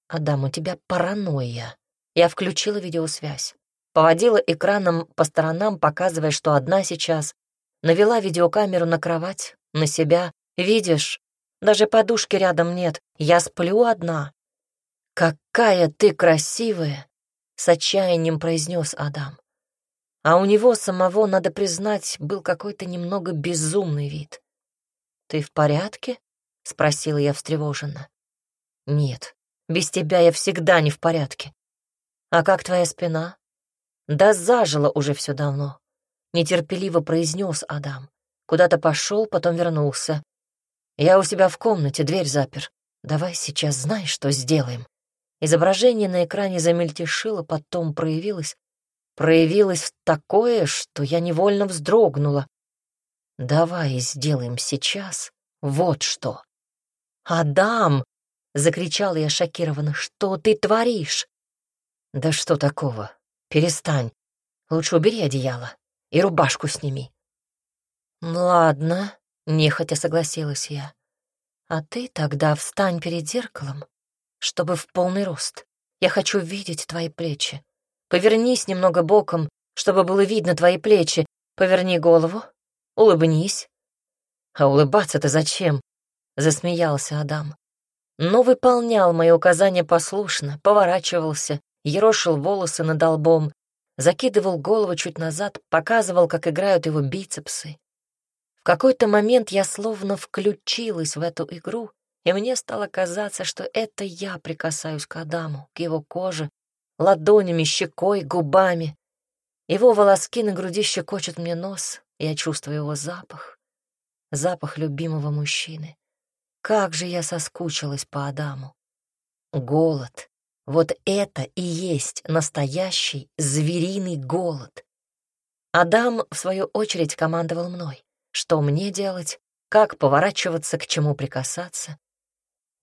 A: «Адам, у тебя паранойя». Я включила видеосвязь. Поводила экраном по сторонам, показывая, что одна сейчас. Навела видеокамеру на кровать, на себя. «Видишь, даже подушки рядом нет. Я сплю одна». «Какая ты красивая!» — с отчаянием произнес Адам. А у него самого, надо признать, был какой-то немного безумный вид. «Ты в порядке?» — спросила я встревоженно. «Нет, без тебя я всегда не в порядке. А как твоя спина?» «Да зажила уже все давно», — нетерпеливо произнес Адам. Куда-то пошел, потом вернулся. «Я у себя в комнате, дверь запер. Давай сейчас знаешь, что сделаем». Изображение на экране замельтешило, потом проявилось. Проявилось такое, что я невольно вздрогнула. «Давай сделаем сейчас вот что». «Адам!» — закричала я шокированно. «Что ты творишь?» «Да что такого? Перестань. Лучше убери одеяло и рубашку сними». «Ладно», — нехотя согласилась я. «А ты тогда встань перед зеркалом, чтобы в полный рост. Я хочу видеть твои плечи. Повернись немного боком, чтобы было видно твои плечи. Поверни голову, улыбнись». «А улыбаться-то зачем?» — засмеялся Адам. Но выполнял мои указания послушно, поворачивался, ерошил волосы над лбом, закидывал голову чуть назад, показывал, как играют его бицепсы. В какой-то момент я словно включилась в эту игру, и мне стало казаться, что это я прикасаюсь к Адаму, к его коже, ладонями, щекой, губами. Его волоски на груди щекочут мне нос, я чувствую его запах, запах любимого мужчины. Как же я соскучилась по Адаму. Голод. Вот это и есть настоящий звериный голод. Адам, в свою очередь, командовал мной. Что мне делать, как поворачиваться, к чему прикасаться.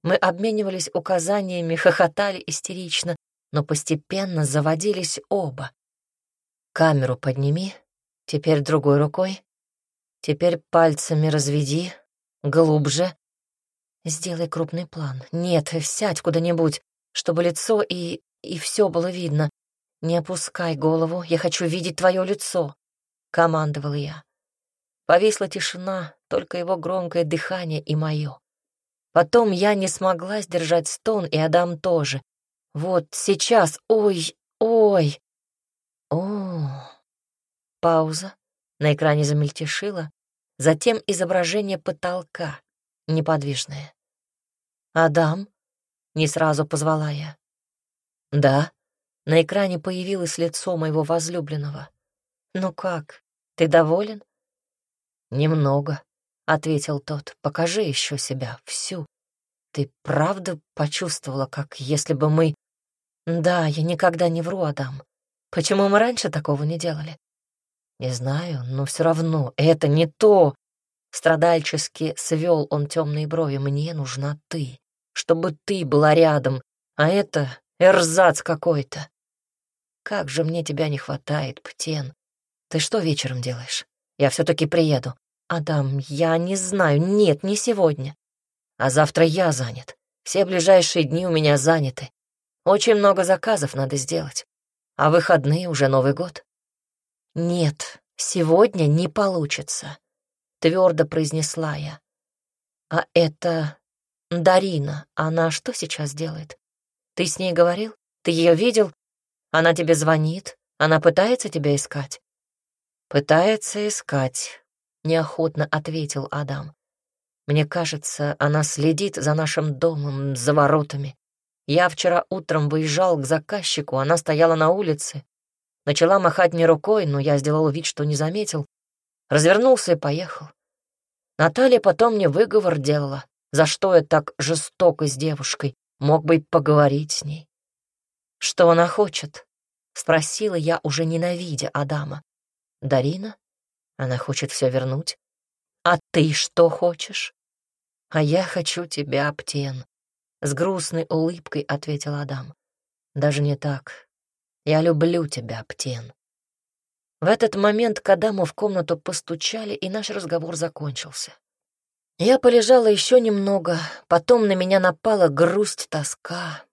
A: Мы обменивались указаниями, хохотали истерично, но постепенно заводились оба. Камеру подними, теперь другой рукой, теперь пальцами разведи, глубже, Сделай крупный план. Нет, сядь куда-нибудь, чтобы лицо и... и все было видно. «Не опускай голову, я хочу видеть твое лицо», — командовала я. Повисла тишина, только его громкое дыхание и мое. Потом я не смогла сдержать стон, и Адам тоже. Вот сейчас, ой, ой. О. Пауза. На экране замельтешило. Затем изображение потолка, неподвижное. «Адам?» — не сразу позвала я. «Да». На экране появилось лицо моего возлюбленного. «Ну как, ты доволен?» «Немного», — ответил тот. «Покажи еще себя, всю. Ты правда почувствовала, как если бы мы...» «Да, я никогда не вру, Адам. Почему мы раньше такого не делали?» «Не знаю, но все равно это не то!» Страдальчески свел он темные брови. «Мне нужна ты, чтобы ты была рядом, а это эрзац какой-то. Как же мне тебя не хватает, Птен. Ты что вечером делаешь? Я все-таки приеду. Адам, я не знаю, нет, не сегодня. А завтра я занят. Все ближайшие дни у меня заняты. Очень много заказов надо сделать. А выходные уже Новый год. Нет, сегодня не получится, твердо произнесла я. А это Дарина, она что сейчас делает? Ты с ней говорил? Ты ее видел? Она тебе звонит? Она пытается тебя искать? Пытается искать, неохотно ответил Адам. Мне кажется, она следит за нашим домом, за воротами. Я вчера утром выезжал к заказчику, она стояла на улице. Начала махать мне рукой, но я сделал вид, что не заметил. Развернулся и поехал. Наталья потом мне выговор делала, за что я так жестоко с девушкой. Мог бы поговорить с ней. «Что она хочет?» — спросила я, уже ненавидя Адама. «Дарина? Она хочет все вернуть. А ты что хочешь?» «А я хочу тебя, Птен», с грустной улыбкой ответил Адам. Даже не так. Я люблю тебя, Птен. В этот момент к Адаму в комнату постучали, и наш разговор закончился. Я полежала еще немного, потом на меня напала грусть, тоска.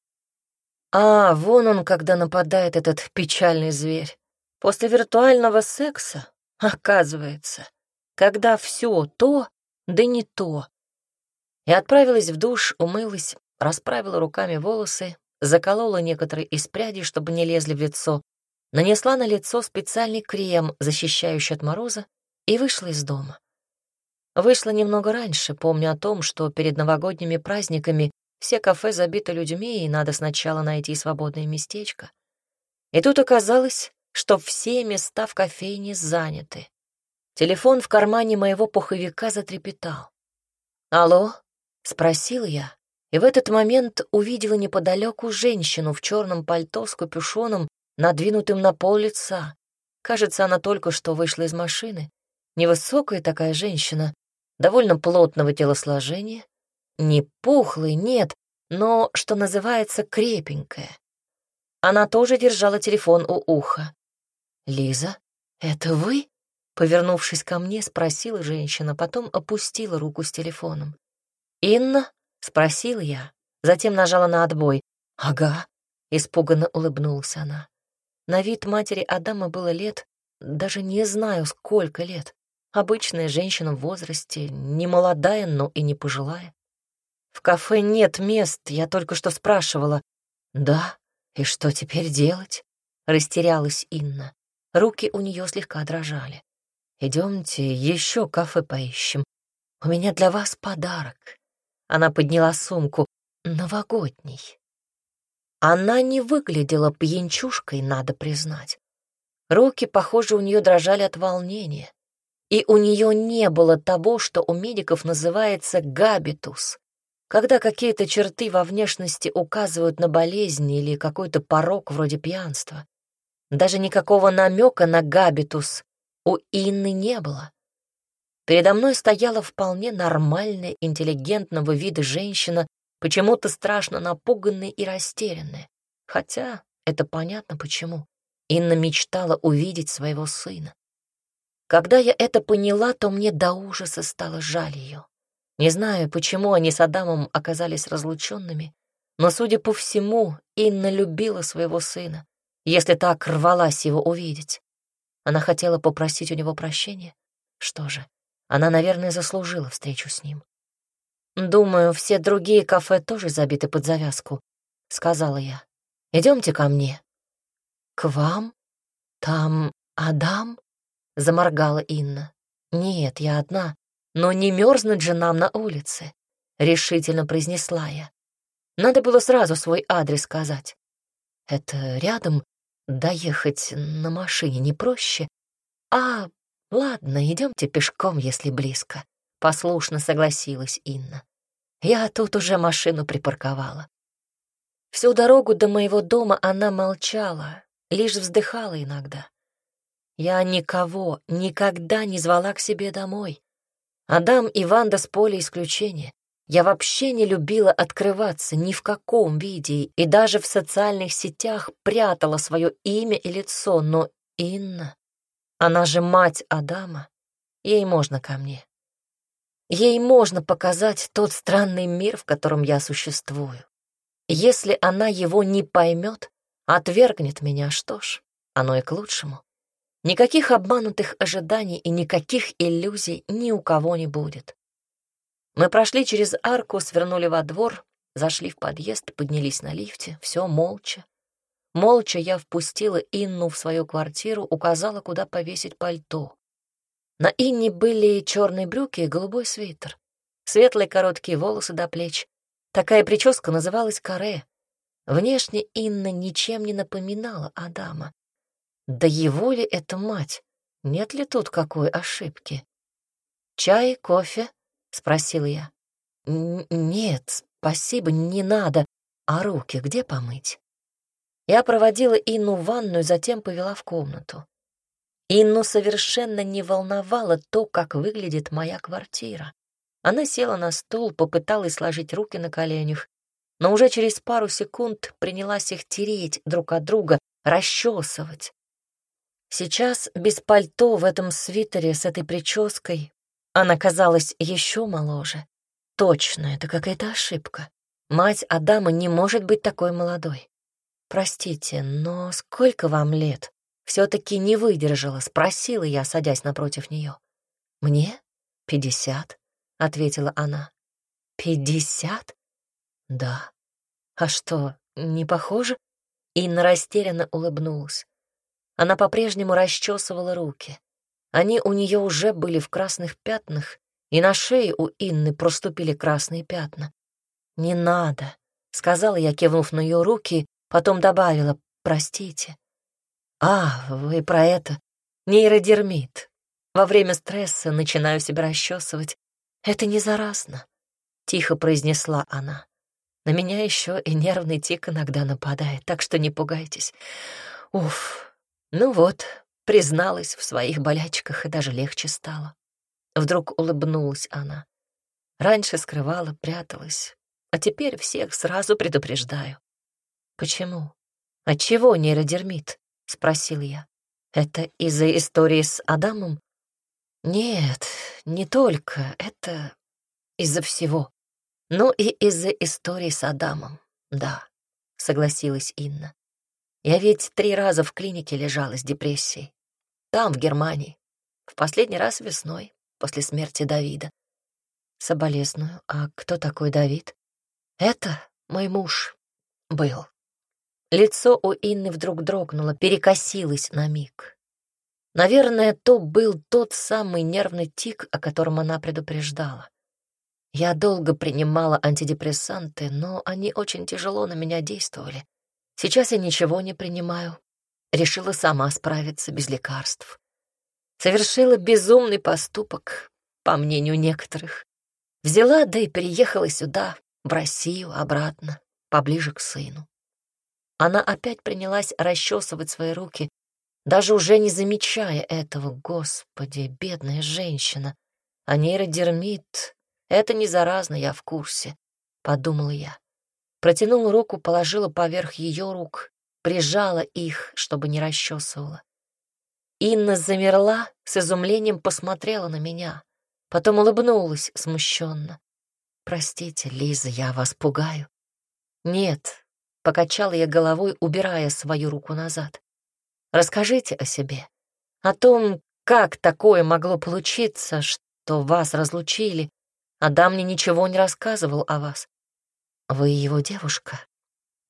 A: А, вон он, когда нападает этот печальный зверь. После виртуального секса, оказывается, когда все то, да не то. Я отправилась в душ, умылась, расправила руками волосы, заколола некоторые из прядей, чтобы не лезли в лицо, нанесла на лицо специальный крем, защищающий от мороза, и вышла из дома. Вышла немного раньше, помня о том, что перед новогодними праздниками все кафе забиты людьми, и надо сначала найти свободное местечко. И тут оказалось, что все места в кофейне заняты. Телефон в кармане моего пуховика затрепетал. «Алло?» — спросил я, и в этот момент увидела неподалеку женщину в черном пальто с капюшоном, надвинутым на пол лица. Кажется, она только что вышла из машины. Невысокая такая женщина, довольно плотного телосложения, не пухлый, нет, но, что называется, крепенькая. Она тоже держала телефон у уха. «Лиза, это вы?» Повернувшись ко мне, спросила женщина, потом опустила руку с телефоном. «Инна?» — спросил я, затем нажала на отбой. «Ага», — испуганно улыбнулась она. На вид матери Адама было лет, даже не знаю, сколько лет. Обычная женщина в возрасте, не молодая, но и не пожилая. В кафе нет мест, я только что спрашивала. Да, и что теперь делать? Растерялась Инна. Руки у нее слегка дрожали. Идемте еще кафе поищем. У меня для вас подарок. Она подняла сумку. Новогодний. Она не выглядела пьянчушкой, надо признать. Руки, похоже, у нее дрожали от волнения. И у нее не было того, что у медиков называется габитус, когда какие-то черты во внешности указывают на болезнь или какой-то порог вроде пьянства. Даже никакого намека на габитус у Инны не было. Передо мной стояла вполне нормальная, интеллигентного вида женщина, почему-то страшно напуганная и растерянная. Хотя это понятно почему. Инна мечтала увидеть своего сына. Когда я это поняла, то мне до ужаса стало жаль ее. Не знаю, почему они с Адамом оказались разлученными, но, судя по всему, Инна любила своего сына. если так рвалась его увидеть. Она хотела попросить у него прощения. Что же, она, наверное, заслужила встречу с ним. «Думаю, все другие кафе тоже забиты под завязку», — сказала я. Идемте ко мне». «К вам? Там Адам?» — заморгала Инна. «Нет, я одна, но не мерзнуть же нам на улице», — решительно произнесла я. Надо было сразу свой адрес сказать. «Это рядом? Доехать на машине не проще?» «А, ладно, идемте пешком, если близко», — послушно согласилась Инна. «Я тут уже машину припарковала. Всю дорогу до моего дома она молчала, лишь вздыхала иногда. Я никого никогда не звала к себе домой. Адам и Ванда с поля исключения. Я вообще не любила открываться ни в каком виде и даже в социальных сетях прятала свое имя и лицо, но Инна, она же мать Адама, ей можно ко мне. Ей можно показать тот странный мир, в котором я существую. Если она его не поймет, отвергнет меня, что ж, оно и к лучшему. Никаких обманутых ожиданий и никаких иллюзий ни у кого не будет. Мы прошли через арку, свернули во двор, зашли в подъезд, поднялись на лифте, все молча. Молча я впустила Инну в свою квартиру, указала, куда повесить пальто. На Инне были черные брюки и голубой свитер, светлые короткие волосы до плеч, Такая прическа называлась каре. Внешне Инна ничем не напоминала Адама. Да его ли это мать? Нет ли тут какой ошибки? «Чай, кофе?» — спросил я. «Нет, спасибо, не надо. А руки где помыть?» Я проводила Инну в ванную, затем повела в комнату. Инну совершенно не волновало то, как выглядит моя квартира. Она села на стул, попыталась сложить руки на коленях, но уже через пару секунд принялась их тереть друг от друга, расчесывать. Сейчас без пальто в этом свитере с этой прической она казалась еще моложе. Точно, это какая-то ошибка. Мать Адама не может быть такой молодой. Простите, но сколько вам лет? Все-таки не выдержала, спросила я, садясь напротив нее. Мне? Пятьдесят. — ответила она. «Пятьдесят? Да. А что, не похоже?» Инна растерянно улыбнулась. Она по-прежнему расчесывала руки. Они у нее уже были в красных пятнах, и на шее у Инны проступили красные пятна. «Не надо», — сказала я, кивнув на ее руки, потом добавила «простите». «А, вы про это? Нейродермит. Во время стресса начинаю себя расчесывать, «Это не заразно», — тихо произнесла она. «На меня еще и нервный тик иногда нападает, так что не пугайтесь. Уф, ну вот, призналась в своих болячках, и даже легче стало». Вдруг улыбнулась она. Раньше скрывала, пряталась, а теперь всех сразу предупреждаю. «Почему? Отчего нейродермит?» — спросил я. «Это из-за истории с Адамом?» Нет, не только. Это из-за всего. Ну и из-за истории с Адамом. Да, согласилась Инна. Я ведь три раза в клинике лежала с депрессией. Там, в Германии. В последний раз весной, после смерти Давида. Соболезную. А кто такой Давид? Это мой муж был. Лицо у Инны вдруг дрогнуло, перекосилось на миг. Наверное, то был тот самый нервный тик, о котором она предупреждала. Я долго принимала антидепрессанты, но они очень тяжело на меня действовали. Сейчас я ничего не принимаю. Решила сама справиться без лекарств. Совершила безумный поступок, по мнению некоторых. Взяла, да и переехала сюда, в Россию, обратно, поближе к сыну. Она опять принялась расчесывать свои руки, даже уже не замечая этого, господи, бедная женщина. А нейродермит — это не заразно, я в курсе, — подумала я. Протянула руку, положила поверх ее рук, прижала их, чтобы не расчесывала. Инна замерла, с изумлением посмотрела на меня, потом улыбнулась смущенно. «Простите, Лиза, я вас пугаю». «Нет, Покачала я головой, убирая свою руку назад. Расскажите о себе. О том, как такое могло получиться, что вас разлучили. Адам мне ничего не рассказывал о вас. Вы его девушка?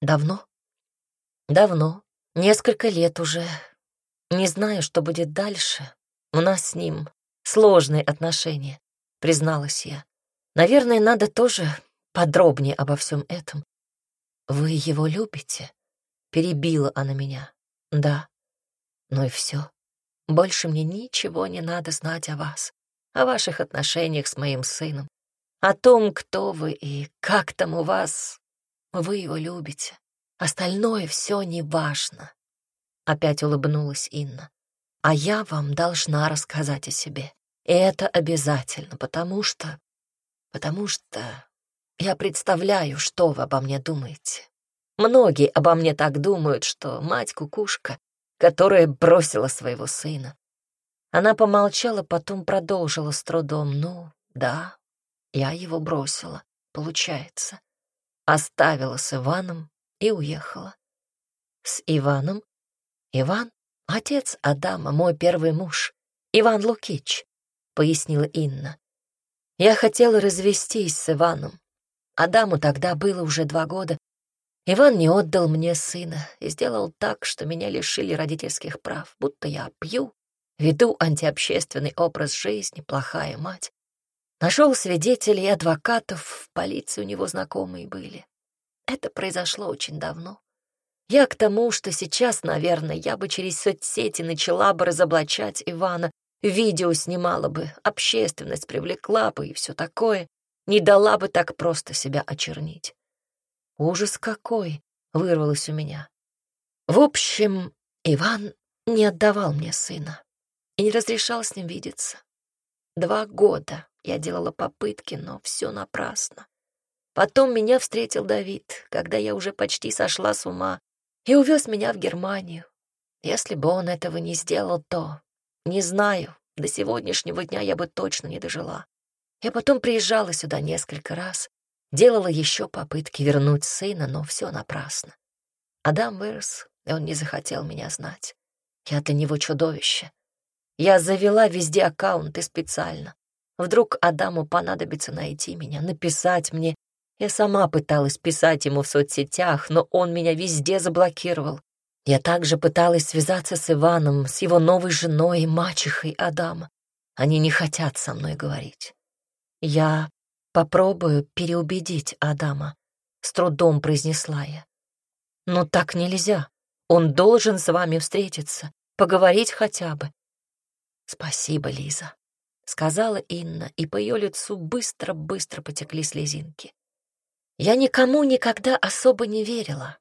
A: Давно? Давно. Несколько лет уже. Не знаю, что будет дальше. У нас с ним сложные отношения, призналась я. Наверное, надо тоже подробнее обо всем этом. Вы его любите? Перебила она меня. Да. Ну и все. Больше мне ничего не надо знать о вас, о ваших отношениях с моим сыном. О том, кто вы и как там у вас. Вы его любите. Остальное все не важно. Опять улыбнулась Инна. А я вам должна рассказать о себе. И это обязательно, потому что... Потому что я представляю, что вы обо мне думаете. Многие обо мне так думают, что мать-кукушка, которая бросила своего сына. Она помолчала, потом продолжила с трудом. Ну, да, я его бросила, получается. Оставила с Иваном и уехала. С Иваном? Иван — отец Адама, мой первый муж. Иван Лукич, — пояснила Инна. Я хотела развестись с Иваном. Адаму тогда было уже два года. Иван не отдал мне сына и сделал так, что меня лишили родительских прав, будто я пью, веду антиобщественный образ жизни, плохая мать. Нашел свидетелей и адвокатов, в полиции у него знакомые были. Это произошло очень давно. Я к тому, что сейчас, наверное, я бы через соцсети начала бы разоблачать Ивана, видео снимала бы, общественность привлекла бы и все такое, не дала бы так просто себя очернить. Ужас какой, вырвалось у меня. В общем, Иван не отдавал мне сына и не разрешал с ним видеться. Два года я делала попытки, но все напрасно. Потом меня встретил Давид, когда я уже почти сошла с ума, и увез меня в Германию. Если бы он этого не сделал, то, не знаю, до сегодняшнего дня я бы точно не дожила. Я потом приезжала сюда несколько раз, делала еще попытки вернуть сына, но все напрасно. Адам вырос, и он не захотел меня знать. Я для него чудовище. Я завела везде аккаунты специально. Вдруг Адаму понадобится найти меня, написать мне. Я сама пыталась писать ему в соцсетях, но он меня везде заблокировал. Я также пыталась связаться с Иваном, с его новой женой и мачехой Адама. Они не хотят со мной говорить. Я попробую переубедить Адама, с трудом произнесла я. Но так нельзя. Он должен с вами встретиться, поговорить хотя бы. Спасибо, Лиза сказала Инна, и по ее лицу быстро-быстро потекли слезинки. Я никому никогда особо не верила,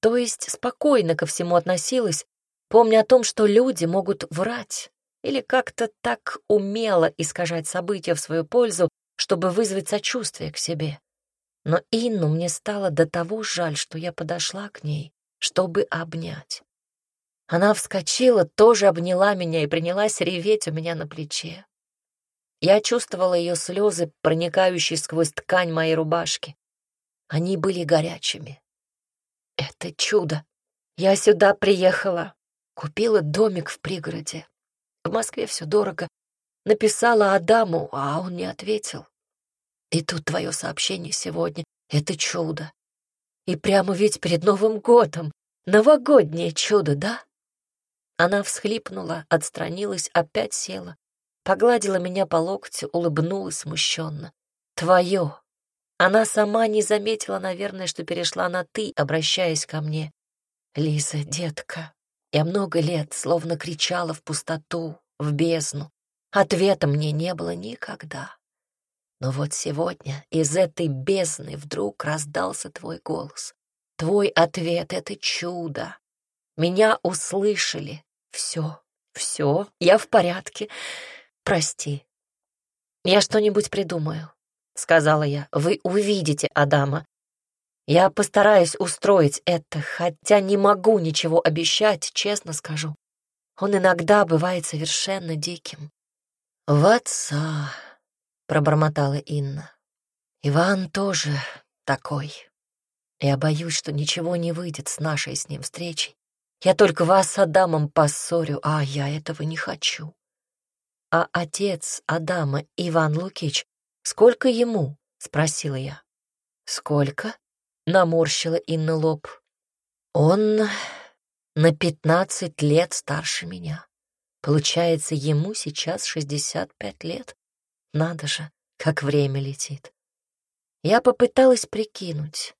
A: то есть спокойно ко всему относилась, помня о том, что люди могут врать или как-то так умело искажать события в свою пользу, чтобы вызвать сочувствие к себе. Но Инну мне стало до того жаль, что я подошла к ней, чтобы обнять. Она вскочила, тоже обняла меня и принялась реветь у меня на плече. Я чувствовала ее слезы, проникающие сквозь ткань моей рубашки. Они были горячими. Это чудо. Я сюда приехала, купила домик в пригороде. В Москве все дорого. Написала Адаму, а он не ответил. И тут твое сообщение сегодня. Это чудо. И прямо ведь перед Новым годом. Новогоднее чудо, да? Она всхлипнула, отстранилась, опять села. Погладила меня по локтю, улыбнулась смущенно. «Твое!» Она сама не заметила, наверное, что перешла на «ты», обращаясь ко мне. «Лиза, детка, я много лет словно кричала в пустоту, в бездну. Ответа мне не было никогда. Но вот сегодня из этой бездны вдруг раздался твой голос. Твой ответ — это чудо. Меня услышали. Все, все, я в порядке. «Прости. Я что-нибудь придумаю», — сказала я. «Вы увидите Адама. Я постараюсь устроить это, хотя не могу ничего обещать, честно скажу. Он иногда бывает совершенно диким». «В отца», — пробормотала Инна. «Иван тоже такой. Я боюсь, что ничего не выйдет с нашей с ним встречей. Я только вас с Адамом поссорю, а я этого не хочу. А отец Адама, Иван Лукич, сколько ему? Спросила я. Сколько? Наморщила Инна лоб. Он на пятнадцать лет старше меня. Получается, ему сейчас шестьдесят пять лет. Надо же, как время летит. Я попыталась прикинуть.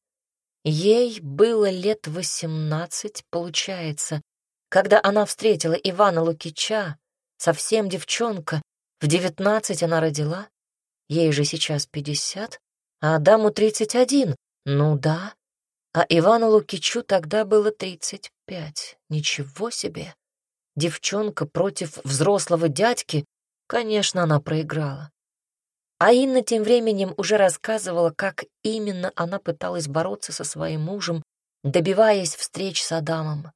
A: Ей было лет восемнадцать, получается, когда она встретила Ивана Лукича, совсем девчонка, в девятнадцать она родила, ей же сейчас пятьдесят, а Адаму тридцать один, ну да, а Ивану Лукичу тогда было тридцать пять, ничего себе. Девчонка против взрослого дядьки, конечно, она проиграла. А Инна тем временем уже рассказывала, как именно она пыталась бороться со своим мужем, добиваясь встреч с Адамом.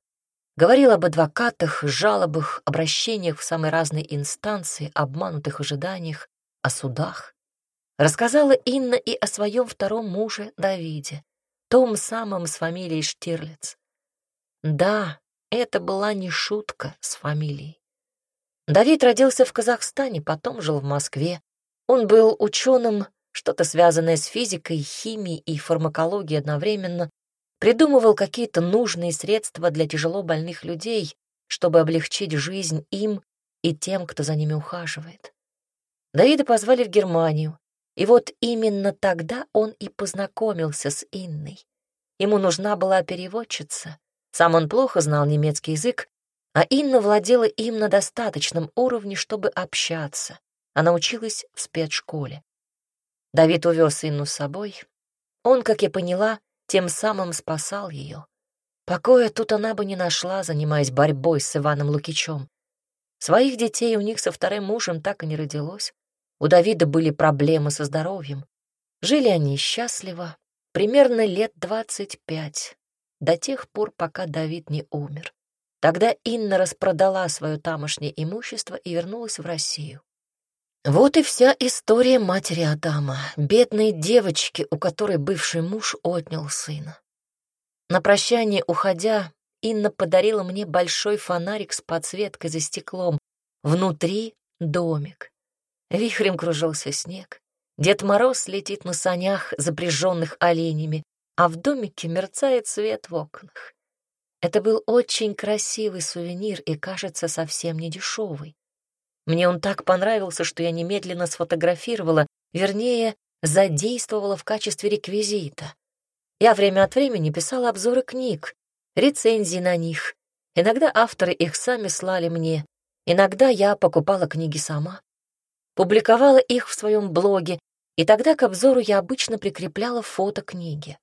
A: Говорила об адвокатах, жалобах, обращениях в самые разные инстанции, обманутых ожиданиях, о судах. Рассказала Инна и о своем втором муже Давиде, том самом с фамилией Штирлиц. Да, это была не шутка с фамилией. Давид родился в Казахстане, потом жил в Москве, он был ученым, что-то связанное с физикой, химией и фармакологией одновременно, придумывал какие-то нужные средства для тяжело больных людей, чтобы облегчить жизнь им и тем, кто за ними ухаживает. Давида позвали в Германию, и вот именно тогда он и познакомился с Инной. Ему нужна была переводчица. Сам он плохо знал немецкий язык, а Инна владела им на достаточном уровне, чтобы общаться. Она училась в спецшколе. Давид увез Инну с собой. Он, как я поняла, тем самым спасал ее. Покоя тут она бы не нашла, занимаясь борьбой с Иваном Лукичем. Своих детей у них со вторым мужем так и не родилось. У Давида были проблемы со здоровьем. Жили они счастливо, примерно лет двадцать пять, до тех пор, пока Давид не умер. Тогда Инна распродала свое тамошнее имущество и вернулась в Россию. Вот и вся история матери Адама, бедной девочки, у которой бывший муж отнял сына. На прощание, уходя, Инна подарила мне большой фонарик с подсветкой за стеклом. Внутри — домик. Вихрем кружился снег. Дед Мороз летит на санях, запряженных оленями, а в домике мерцает свет в окнах. Это был очень красивый сувенир и, кажется, совсем не дешевый. Мне он так понравился, что я немедленно сфотографировала, вернее, задействовала в качестве реквизита. Я время от времени писала обзоры книг, рецензии на них. Иногда авторы их сами слали мне, иногда я покупала книги сама. Публиковала их в своем блоге, и тогда к обзору я обычно прикрепляла фото книги.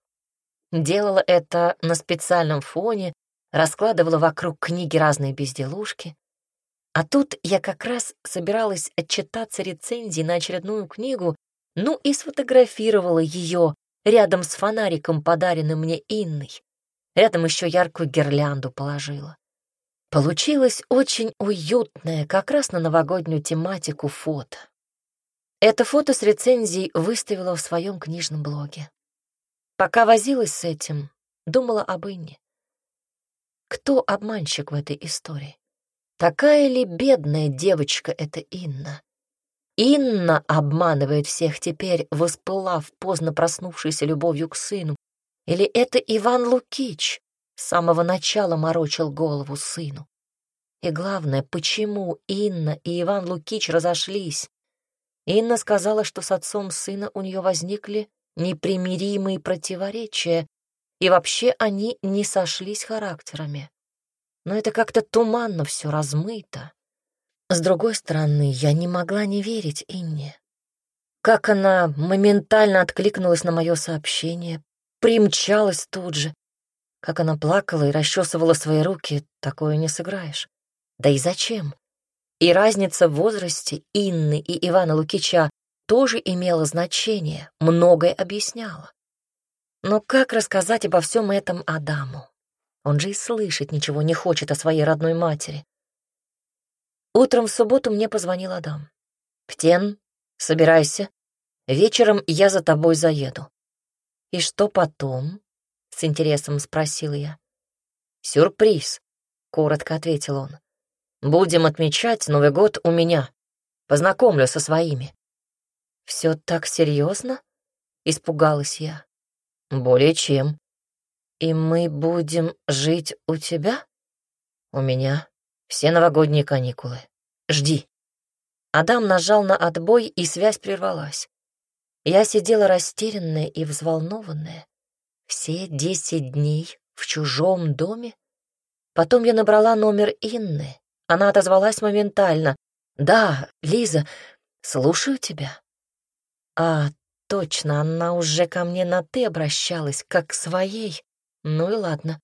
A: Делала это на специальном фоне, раскладывала вокруг книги разные безделушки. А тут я как раз собиралась отчитаться рецензии на очередную книгу, ну и сфотографировала ее рядом с фонариком, подаренным мне Инной. Рядом еще яркую гирлянду положила. Получилось очень уютное, как раз на новогоднюю тематику фото. Это фото с рецензией выставила в своем книжном блоге. Пока возилась с этим, думала об Инне. Кто обманщик в этой истории? Такая ли бедная девочка эта Инна? Инна обманывает всех теперь, воспылав поздно проснувшейся любовью к сыну. Или это Иван Лукич с самого начала морочил голову сыну? И главное, почему Инна и Иван Лукич разошлись? Инна сказала, что с отцом сына у нее возникли непримиримые противоречия, и вообще они не сошлись характерами но это как-то туманно все размыто. С другой стороны, я не могла не верить Инне. Как она моментально откликнулась на мое сообщение, примчалась тут же. Как она плакала и расчесывала свои руки, такое не сыграешь. Да и зачем? И разница в возрасте Инны и Ивана Лукича тоже имела значение, многое объясняла. Но как рассказать обо всем этом Адаму? Он же и слышать ничего не хочет о своей родной матери. Утром в субботу мне позвонил Адам. «Птен, собирайся. Вечером я за тобой заеду». «И что потом?» — с интересом спросила я. «Сюрприз», — коротко ответил он. «Будем отмечать Новый год у меня. Познакомлю со своими». «Все так серьезно?» — испугалась я. «Более чем». «И мы будем жить у тебя?» «У меня все новогодние каникулы. Жди». Адам нажал на отбой, и связь прервалась. Я сидела растерянная и взволнованная. Все десять дней в чужом доме? Потом я набрала номер Инны. Она отозвалась моментально. «Да, Лиза, слушаю тебя». А, точно, она уже ко мне на «ты» обращалась, как к своей. Ну и ладно.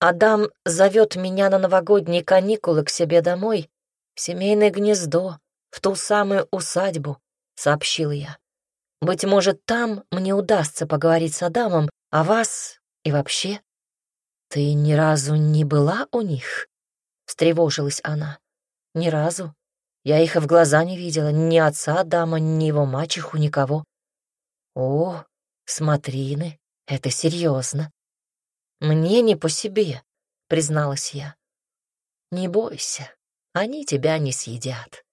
A: Адам зовет меня на новогодние каникулы к себе домой, в семейное гнездо, в ту самую усадьбу, сообщил я. Быть может, там мне удастся поговорить с Адамом о вас и вообще. Ты ни разу не была у них? Встревожилась она. Ни разу. Я их и в глаза не видела, ни отца Адама, ни его мачеху, никого. О, смотрины, это серьезно. Мне не по себе, призналась я. Не бойся, они тебя не съедят,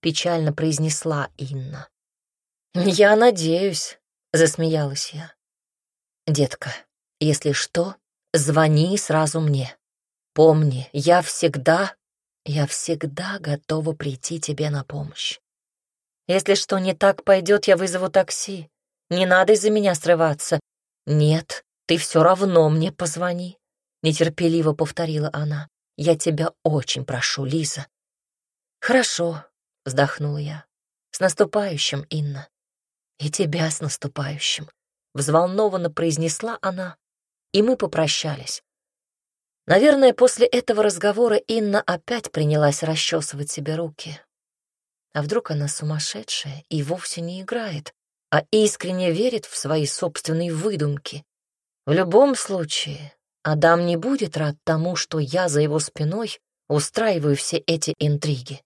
A: печально произнесла Инна. «Я надеюсь», — засмеялась я. «Детка, если что, звони сразу мне. Помни, я всегда, я всегда готова прийти тебе на помощь. Если что не так пойдет, я вызову такси. Не надо из-за меня срываться. Нет, ты все равно мне позвони», — нетерпеливо повторила она. «Я тебя очень прошу, Лиза». «Хорошо», — вздохнула я. «С наступающим, Инна». «И тебя с наступающим», — взволнованно произнесла она, и мы попрощались. Наверное, после этого разговора Инна опять принялась расчесывать себе руки. А вдруг она сумасшедшая и вовсе не играет, а искренне верит в свои собственные выдумки? В любом случае, Адам не будет рад тому, что я за его спиной устраиваю все эти интриги.